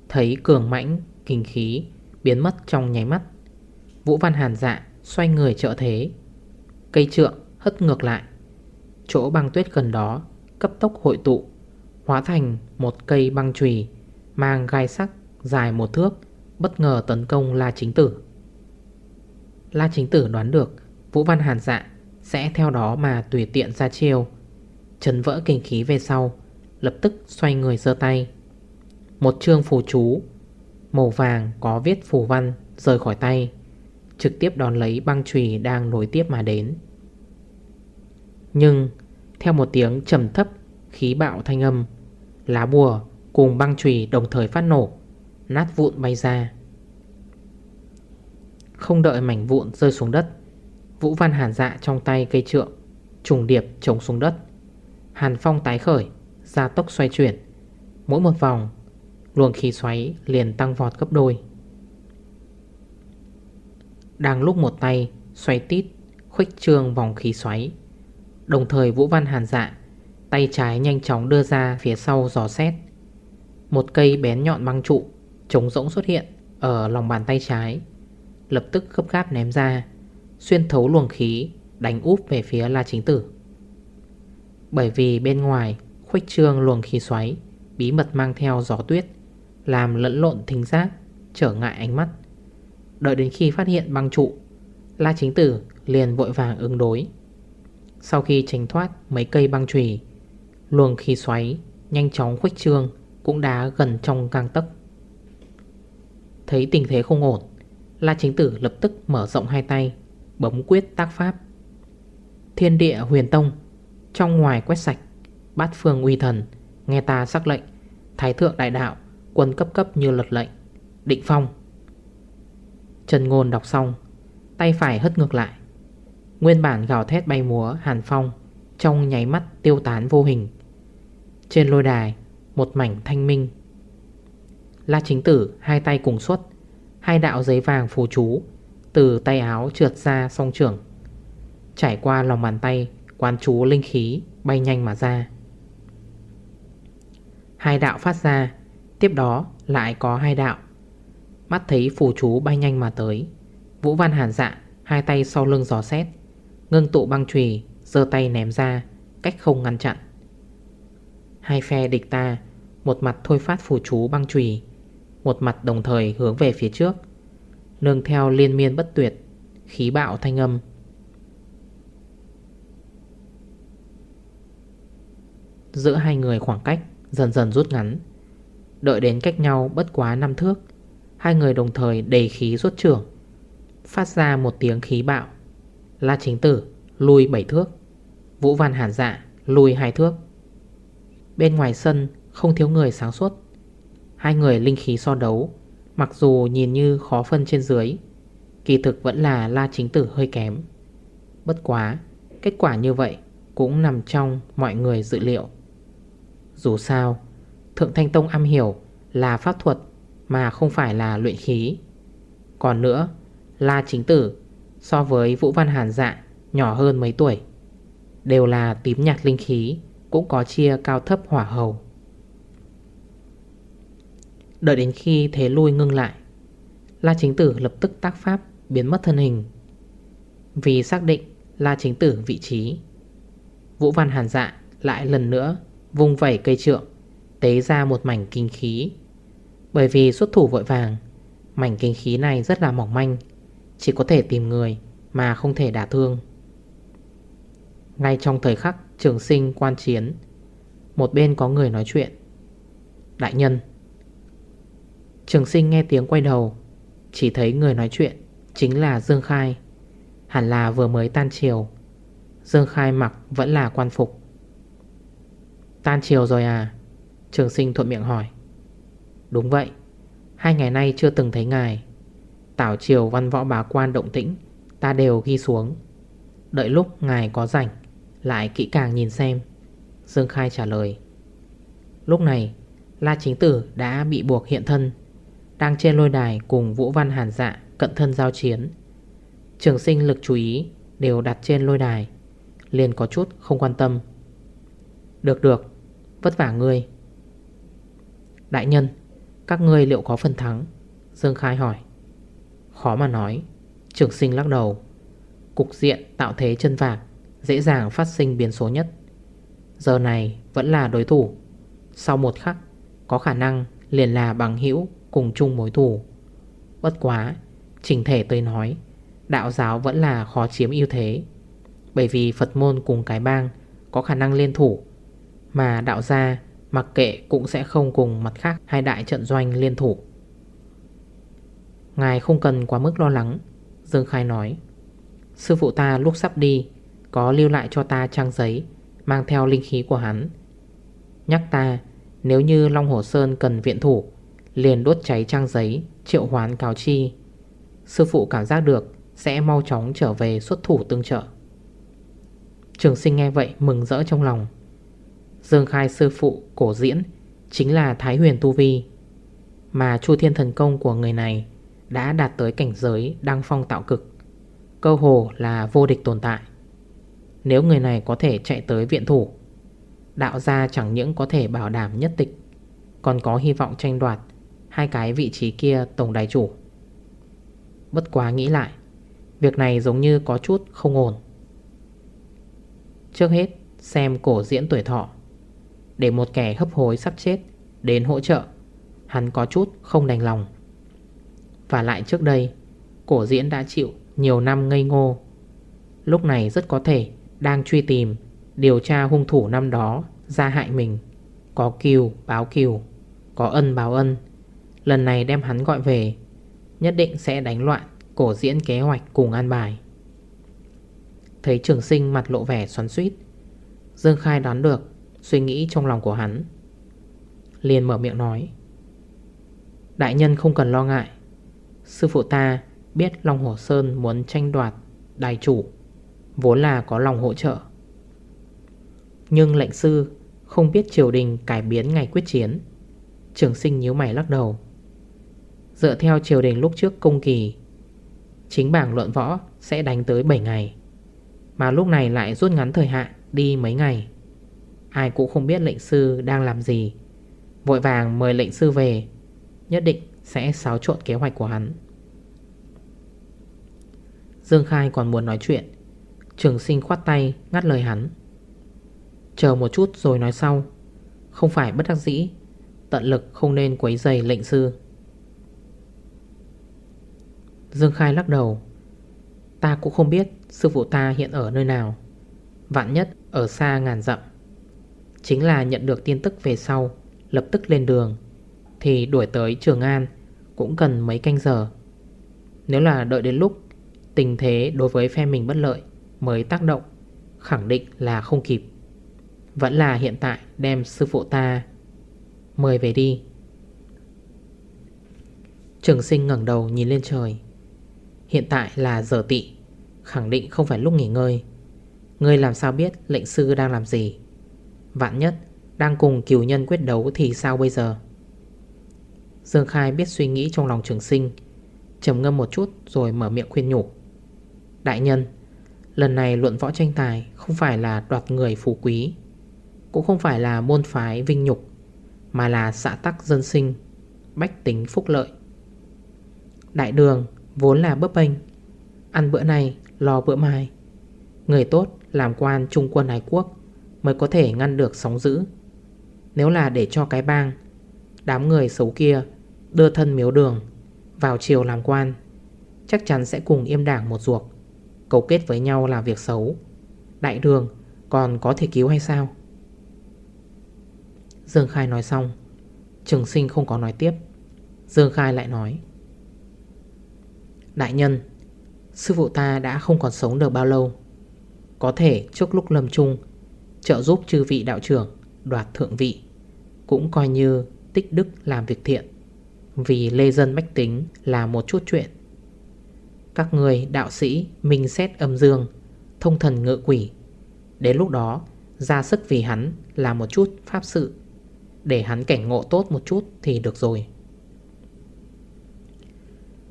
Thấy cường mãnh Kinh khí biến mất trong nháy mắt. Vũ Văn Hàn dạ Xoay người trợ thế. Cây trượng hất ngược lại. Chỗ băng tuyết gần đó Cấp tốc hội tụ, Hóa thành một cây băng chùy Mang gai sắc dài một thước, Bất ngờ tấn công La Chính Tử. La Chính Tử đoán được Vũ Văn Hàn dạ Sẽ theo đó mà tùy tiện ra chiêu. Chấn vỡ kinh khí về sau, Lập tức xoay người giơ tay. Một chương phù chú Màu vàng có viết phù văn Rời khỏi tay, Trực tiếp đón lấy băng chùy đang nối tiếp mà đến. Nhưng, Theo một tiếng trầm thấp, Khí bạo thanh âm, Lá bùa cùng băng chùy đồng thời phát nổ, Nát vụn bay ra. Không đợi mảnh vụn rơi xuống đất, Vũ Văn Hàn dạ trong tay cây trượng, Trùng điệp trống xuống đất. Hàn phong tái khởi Gia tốc xoay chuyển, Mỗi một vòng Luồng khí xoáy liền tăng vọt gấp đôi. Đang lúc một tay xoay tít, Khuếch trương vòng khí xoáy. Đồng thời Vũ Văn Hàn dạ Tay trái nhanh chóng đưa ra phía sau giò xét. Một cây bén nhọn băng trụ Trống rỗng xuất hiện Ở lòng bàn tay trái, Lập tức gấp gáp ném ra, Xuyên thấu luồng khí, Đánh úp về phía La Chính Tử. Bởi vì bên ngoài Khuếch trương luồng khí xoáy Bí mật mang theo gió tuyết làm lẫn lộn thính giác, Trở ngại ánh mắt. Đợi đến khi phát hiện băng trụ, La chính tử liền vội vàng ứng đối. Sau khi tránh thoát mấy cây băng trùy Luồng khí xoáy Nhanh chóng khuếch trương Cũng đã gần trong gang tấc. Thấy tình thế không ổn, La chính tử lập tức mở rộng hai tay, Bấm quyết tác pháp. Thiên địa huyền tông, Trong ngoài quét sạch, Bát phương uy thần, Nghe ta sắc lệnh, Thái thượng đại đạo Quân cấp cấp như luật lệnh, Định phong. Trần Ngôn đọc xong, Tay phải hất ngược lại. Nguyên bản gào thét bay múa Hàn Phong, Trong nháy mắt tiêu tán vô hình. Trên lôi đài, Một mảnh thanh minh. La chính tử hai tay cùng xuất, Hai đạo giấy vàng phù chú, Từ tay áo trượt ra song trưởng Trải qua lòng bàn tay, Quán chú linh khí bay nhanh mà ra. Hai đạo phát ra Tiếp đó lại có hai đạo. Mắt thấy phù chú bay nhanh mà tới. Vũ Văn Hàn dạ Hai tay sau lưng gió xét, Ngưng tụ băng trùy giơ tay ném ra, Cách không ngăn chặn. Hai phe địch ta, Một mặt thôi phát phù chú băng trùy Một mặt đồng thời hướng về phía trước, Nương theo liên miên bất tuyệt, Khí bạo thanh âm. Giữa hai người khoảng cách Dần dần rút ngắn. Đợi đến cách nhau bất quá năm thước. Hai người đồng thời đầy khí rút trưởng, Phát ra một tiếng khí bạo. La chính tử lui 7 thước, Vũ văn hàn dạ lui 2 thước. Bên ngoài sân không thiếu người sáng suốt. Hai người linh khí so đấu, Mặc dù nhìn như khó phân trên dưới, Kỳ thực vẫn là la chính tử hơi kém. Bất quá, Kết quả như vậy Cũng nằm trong mọi người dự liệu. Dù sao Thượng Thanh Tông am hiểu là pháp thuật Mà không phải là luyện khí. Còn nữa, La chính tử So với Vũ Văn Hàn dạ Nhỏ hơn mấy tuổi, Đều là tím nhạt linh khí, Cũng có chia cao thấp hỏa hầu. Đợi đến khi thế lui ngưng lại, La chính tử lập tức tác pháp Biến mất thân hình. Vì xác định La chính tử vị trí, Vũ Văn Hàn dạ lại lần nữa Vung vẩy cây trượng Tế ra một mảnh kinh khí. Bởi vì xuất thủ vội vàng, Mảnh kinh khí này rất là mỏng manh, Chỉ có thể tìm người Mà không thể đả thương. Ngay trong thời khắc trường sinh quan chiến, Một bên có người nói chuyện. Đại nhân. Trường sinh nghe tiếng quay đầu, Chỉ thấy người nói chuyện Chính là Dương Khai. Hẳn là vừa mới tan chiều Dương Khai mặc vẫn là quan phục. Tan chiều rồi à? Trường sinh thuận miệng hỏi. Đúng vậy, Hai ngày nay chưa từng thấy ngài. Tảo triều văn võ bá quan động tĩnh, Ta đều ghi xuống. Đợi lúc ngài có rảnh, Lại kỹ càng nhìn xem. Dương Khai trả lời. Lúc này, La Chính Tử đã bị buộc hiện thân, Đang trên lôi đài cùng Vũ Văn Hàn Dạ Cận thân giao chiến. Trường sinh lực chú ý Đều đặt trên lôi đài, Liền có chút không quan tâm. Được được, Vất vả ngươi. Đại nhân Các ngươi liệu có phần thắng? Dương Khai hỏi. Khó mà nói. Trường sinh lắc đầu. Cục diện tạo thế chân vạc, Dễ dàng phát sinh biến số nhất. Giờ này vẫn là đối thủ. Sau một khắc Có khả năng liền là bằng hữu Cùng chung mối thù. Bất quá Trình thể tôi nói Đạo giáo vẫn là khó chiếm ưu thế. Bởi vì Phật môn cùng cái bang Có khả năng liên thủ Mà đạo gia Mặc kệ cũng sẽ không cùng mặt khác Hai đại trận doanh liên thủ. Ngài không cần quá mức lo lắng, Dương Khai nói. Sư phụ ta lúc sắp đi, Có lưu lại cho ta trang giấy, Mang theo linh khí của hắn. Nhắc ta, nếu như Long Hồ Sơn cần viện thủ, Liền đốt cháy trang giấy, Triệu hoán cáo chi. Sư phụ cảm giác được, Sẽ mau chóng trở về xuất thủ tương trợ. Trường sinh nghe vậy mừng rỡ trong lòng. Dương Khai sư phụ cổ diễn, Chính là Thái Huyền Tu Vi. Mà Chu Thiên Thần Công của người này Đã đạt tới cảnh giới đăng phong tạo cực, Cơ hồ là vô địch tồn tại. Nếu người này có thể chạy tới viện thủ, Đạo gia chẳng những có thể bảo đảm nhất tịch, Còn có hy vọng tranh đoạt Hai cái vị trí kia tổng đài chủ. Bất quá nghĩ lại, Việc này giống như có chút không ổn. Trước hết, xem cổ diễn tuổi thọ để một kẻ hấp hối sắp chết Đến hỗ trợ. Hắn có chút không đành lòng. Và lại trước đây, Cổ diễn đã chịu nhiều năm ngây ngô. Lúc này rất có thể Đang truy tìm, Điều tra hung thủ năm đó Ra hại mình. Có kiều báo kiều Có ân, báo ân. Lần này đem hắn gọi về, Nhất định sẽ đánh loạn Cổ diễn kế hoạch cùng an bài. Thấy trường sinh mặt lộ vẻ xoắn suýt Dương Khai đoán được Suy nghĩ trong lòng của hắn. Liền mở miệng nói, Đại nhân không cần lo ngại. Sư phụ ta Biết Long Hồ Sơn muốn tranh đoạt đài chủ, Vốn là có lòng hỗ trợ. Nhưng lệnh sư không biết triều đình cải biến ngày quyết chiến. Trường sinh nhíu mày lắc đầu. Dựa theo triều đình lúc trước công kỳ, Chính bảng luận võ sẽ đánh tới 7 ngày, Mà lúc này lại rút ngắn thời hạn đi mấy ngày. Ai cũng không biết lệnh sư đang làm gì. Vội vàng mời lệnh sư về, Nhất định sẽ xáo trộn kế hoạch của hắn. Dương Khai còn muốn nói chuyện. Trường sinh khoát tay ngắt lời hắn. Chờ một chút rồi nói sau. Không phải bất đắc dĩ, Tận lực không nên quấy dày lệnh sư. Dương Khai lắc đầu. Ta cũng không biết sư phụ ta hiện ở nơi nào. Vạn nhất ở xa ngàn dặm. Chính là nhận được tin tức về sau, Lập tức lên đường. Thì đuổi tới Trường An, Cũng cần mấy canh giờ. Nếu là đợi đến lúc Tình thế đối với phe mình bất lợi Mới tác động, Khẳng định là không kịp. Vẫn là hiện tại đem sư phụ ta Mời về đi. Trường sinh ngẩn đầu nhìn lên trời. Hiện tại là giờ tị Khẳng định không phải lúc nghỉ ngơi. Ngươi làm sao biết lệnh sư đang làm gì? Vạn nhất Đang cùng kiều nhân quyết đấu thì sao bây giờ? Dương Khai biết suy nghĩ trong lòng trường sinh, trầm ngâm một chút rồi mở miệng khuyên nhủ. Đại nhân, Lần này luận võ tranh tài Không phải là đoạt người phú quý, Cũng không phải là môn phái vinh nhục, Mà là xã tắc dân sinh, Bách tính phúc lợi. Đại đường vốn là bấp bênh, Ăn bữa này lo bữa mai, Người tốt làm quan trung quân Ái Quốc. Mới có thể ngăn được sóng dữ. Nếu là để cho cái bang, Đám người xấu kia Đưa thân miếu đường Vào chiều làm quan, Chắc chắn sẽ cùng im đảng một ruột, Cấu kết với nhau là việc xấu. Đại đường còn có thể cứu hay sao? Dương Khai nói xong, Trường sinh không có nói tiếp. Dương Khai lại nói, Đại nhân, Sư phụ ta đã không còn sống được bao lâu. Có thể trước lúc lâm chung Trợ giúp chư vị đạo trưởng, Đoạt thượng vị, Cũng coi như tích đức làm việc thiện. Vì lê dân bách tính Là một chút chuyện. Các người đạo sĩ Minh xét âm dương, Thông thần ngự quỷ. Đến lúc đó, ra sức vì hắn Là một chút pháp sự. Để hắn cảnh ngộ tốt một chút thì được rồi.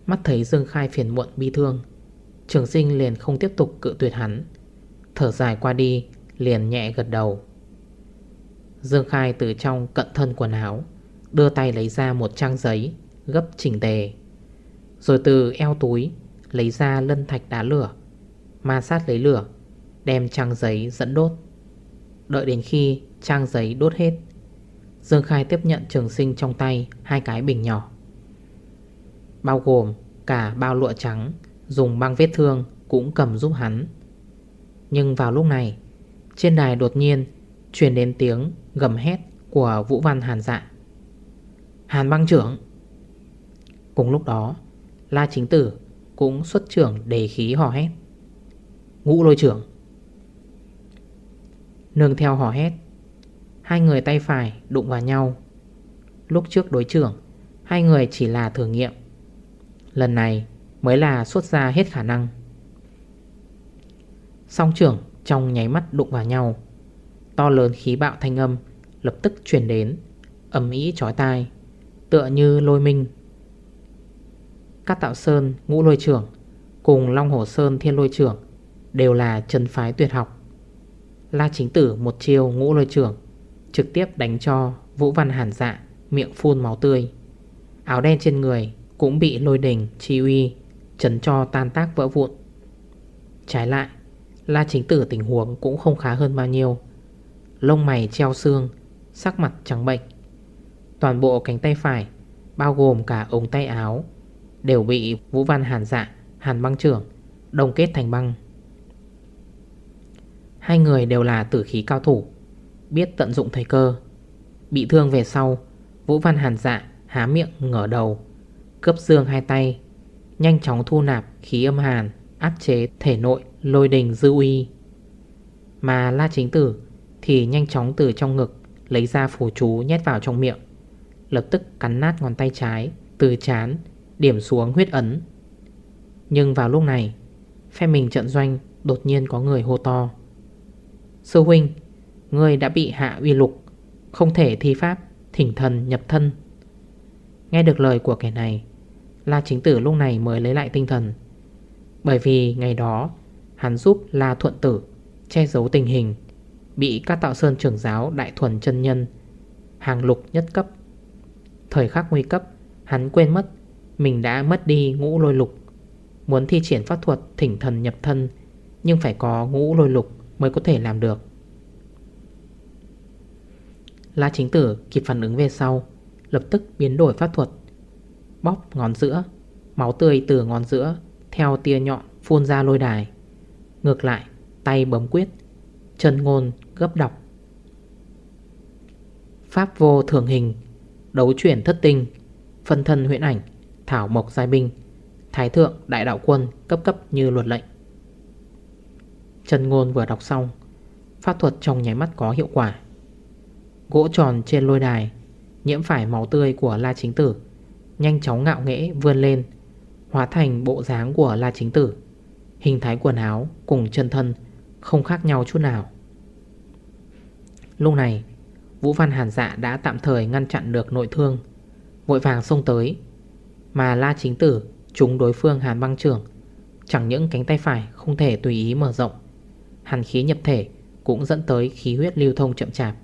Mắt thấy Dương Khai phiền muộn bi thương, Trường sinh liền không tiếp tục cự tuyệt hắn. Thở dài qua đi Liền nhẹ gật đầu. Dương Khai từ trong cận thân quần áo, Đưa tay lấy ra một trang giấy, Gấp chỉnh tề. Rồi từ eo túi, Lấy ra lân thạch đá lửa, Ma sát lấy lửa, Đem trang giấy dẫn đốt. Đợi đến khi trang giấy đốt hết, Dương Khai tiếp nhận trường sinh trong tay Hai cái bình nhỏ. Bao gồm cả bao lụa trắng, Dùng băng vết thương cũng cầm giúp hắn. Nhưng vào lúc này trên đài đột nhiên Truyền đến tiếng gầm hét Của Vũ Văn Hàn Dạ. Hàn băng trưởng. Cùng lúc đó, La Chính Tử cũng xuất trưởng đề khí hò hét. Ngũ lôi trưởng. Nương theo hò hét, Hai người tay phải đụng vào nhau. Lúc trước đối trưởng, Hai người chỉ là thử nghiệm. Lần này mới là xuất ra hết khả năng. Song trưởng trong nháy mắt đụng vào nhau. To lớn khí bạo thanh âm Lập tức chuyển đến Ẩm ý chói tai, Tựa như lôi minh. Các tạo sơn, ngũ lôi trưởng Cùng Long Hổ Sơn thiên lôi trưởng Đều là chân phái tuyệt học. La chính tử một chiêu ngũ lôi trưởng Trực tiếp đánh cho Vũ Văn Hàn dạ Miệng phun máu tươi. Áo đen trên người cũng bị lôi đỉnh chi uy Chấn cho tan tác vỡ vụn. Trái lại La chính tử tình huống cũng không khá hơn bao nhiêu. Lông mày treo xương, Sắc mặt trắng bệnh Toàn bộ cánh tay phải, Bao gồm cả ống tay áo, Đều bị Vũ Văn Hàn dạ Hàn băng trưởng Đồng kết thành băng. Hai người đều là tử khí cao thủ, Biết tận dụng thời cơ. Bị thương về sau, Vũ Văn Hàn dạ há miệng ngở đầu, cướp dương hai tay, Nhanh chóng thu nạp khí âm hàn Áp chế thể nội lôi đình dư uy. Mà la chính tử Thì nhanh chóng từ trong ngực Lấy ra phù chú nhét vào trong miệng, Lập tức cắn nát ngón tay trái, Từ chán, Điểm xuống huyết ấn. Nhưng vào lúc này, Phe mình trận doanh đột nhiên có người hô to. Sư huynh, Ngươi đã bị hạ uy lục, Không thể thi pháp, Thỉnh thần nhập thân. Nghe được lời của kẻ này, La chính tử lúc này mới lấy lại tinh thần. Bởi vì ngày đó Hắn giúp La thuận tử Che giấu tình hình, Bị các tạo sơn trưởng giáo đại thuần chân nhân, Hàng lục nhất cấp. Thời khắc nguy cấp, Hắn quên mất Mình đã mất đi ngũ lôi lục, Muốn thi triển pháp thuật thỉnh thần nhập thân, Nhưng phải có ngũ lôi lục Mới có thể làm được. La chính tử kịp phản ứng về sau, Lập tức biến đổi pháp thuật, Bóp ngón giữa, Máu tươi từ ngón giữa Theo tia nhọn phun ra lôi đài. Ngược lại, tay bấm quyết, Chân ngôn gấp đọc. Pháp vô thường hình, Đấu chuyển thất tinh, Phân thân huyện ảnh, Thảo mộc giai binh, Thái thượng, đại đạo quân cấp cấp như luật lệnh. Chân Ngôn vừa đọc xong, Pháp thuật trong nháy mắt có hiệu quả. Gỗ tròn trên lôi đài, Nhiễm phải máu tươi của La Chính Tử, Nhanh chóng ngạo nghễ vươn lên, Hóa thành bộ dáng của La Chính Tử. Hình thái quần áo cùng chân thân Không khác nhau chút nào. Lúc này, Vũ Văn Hàn Dạ đã tạm thời ngăn chặn được nội thương, Vội vàng xông tới, Mà La Chính Tử Chúng đối phương Hàn băng trưởng, Chẳng những cánh tay phải không thể tùy ý mở rộng, Hàn khí nhập thể Cũng dẫn tới khí huyết lưu thông chậm chạp.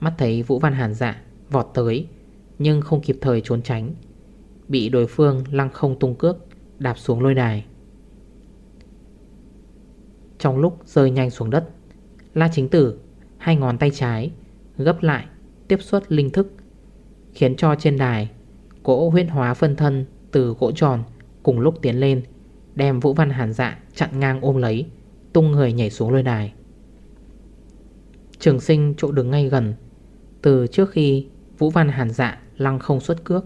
Mắt thấy Vũ Văn Hàn dạ Vọt tới, Nhưng không kịp thời trốn tránh, Bị đối phương lăng không tung cước Đạp xuống lôi đài. Trong lúc rơi nhanh xuống đất. La chính tử, Hai ngón tay trái, Gấp lại, tiếp xuất linh thức, Khiến cho trên đài, Cỗ huyết hóa phân thân từ gỗ tròn Cùng lúc tiến lên, Đem Vũ Văn Hàn dạ chặn ngang ôm lấy, Tung người nhảy xuống lôi đài. Trường sinh chỗ đứng ngay gần, Từ trước khi Vũ Văn Hàn dạ lăng không xuất cước,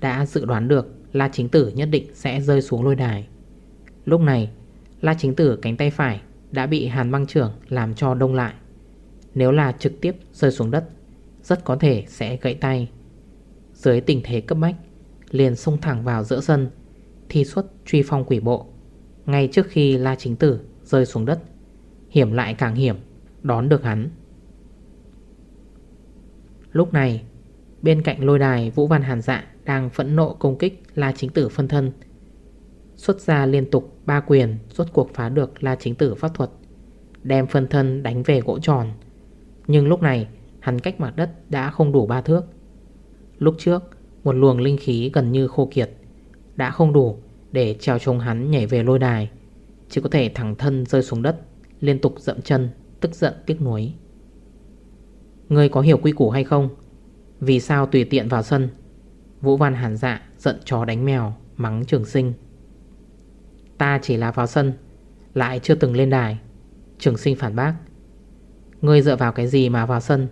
Đã dự đoán được La Chính Tử nhất định sẽ rơi xuống lôi đài. Lúc này, La Chính Tử cánh tay phải đã bị Hàn băng trưởng làm cho đông lại. Nếu là trực tiếp rơi xuống đất, Rất có thể sẽ gãy tay. Dưới tình thế cấp bách, Liền xông thẳng vào giữa sân, Thi xuất truy phong quỷ bộ. Ngay trước khi La Chính Tử rơi xuống đất, Hiểm lại càng hiểm, Đón được hắn. Lúc này, Bên cạnh lôi đài Vũ Văn Hàn Dạ Đang phẫn nộ công kích La Chính Tử phân thân Xuất ra liên tục ba quyền, Rốt cuộc phá được La Chính Tử pháp thuật, Đem phân thân đánh về gỗ tròn. Nhưng lúc này, Hắn cách mặt đất đã không đủ ba thước. Lúc trước, Một luồng linh khí gần như khô kiệt, Đã không đủ để treo trông hắn nhảy về lôi đài. Chỉ có thể thẳng thân rơi xuống đất, Liên tục dậm chân, Tức giận tiếc nuối. Ngươi có hiểu quy củ hay không? Vì sao tùy tiện vào sân? Vũ Văn hàn dạ giận chó đánh mèo, Mắng trường sinh. Ta chỉ là vào sân, Lại chưa từng lên đài. Trường sinh phản bác, Ngươi dựa vào cái gì mà vào sân?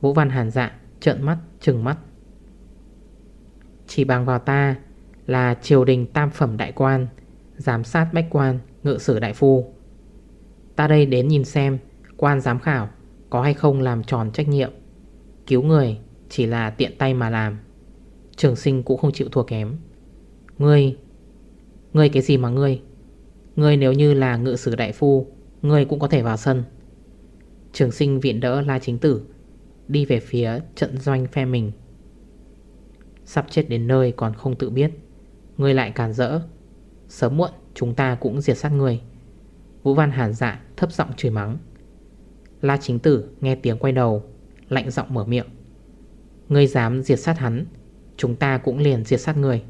Vũ Văn hàn dạ trợn mắt, trừng mắt. Chỉ bằng vào ta Là triều đình tam phẩm đại quan, Giám sát bách quan, Ngự sử đại phu. Ta đây đến nhìn xem Quan giám khảo có hay không làm tròn trách nhiệm. Cứu người chỉ là tiện tay mà làm. Trường sinh cũng không chịu thua kém. Ngươi Ngươi cái gì mà ngươi? Ngươi nếu như là ngự sử đại phu, Ngươi cũng có thể vào sân. Trường sinh viện đỡ La Chính Tử, Đi về phía trận doanh phe mình. Sắp chết đến nơi còn không tự biết, Ngươi lại càn rỡ. Sớm muộn, chúng ta cũng diệt sát ngươi. Vũ Văn Hàn dạ thấp giọng chửi mắng. La chính tử nghe tiếng quay đầu, Lạnh giọng mở miệng. Ngươi dám diệt sát hắn, Chúng ta cũng liền diệt sát người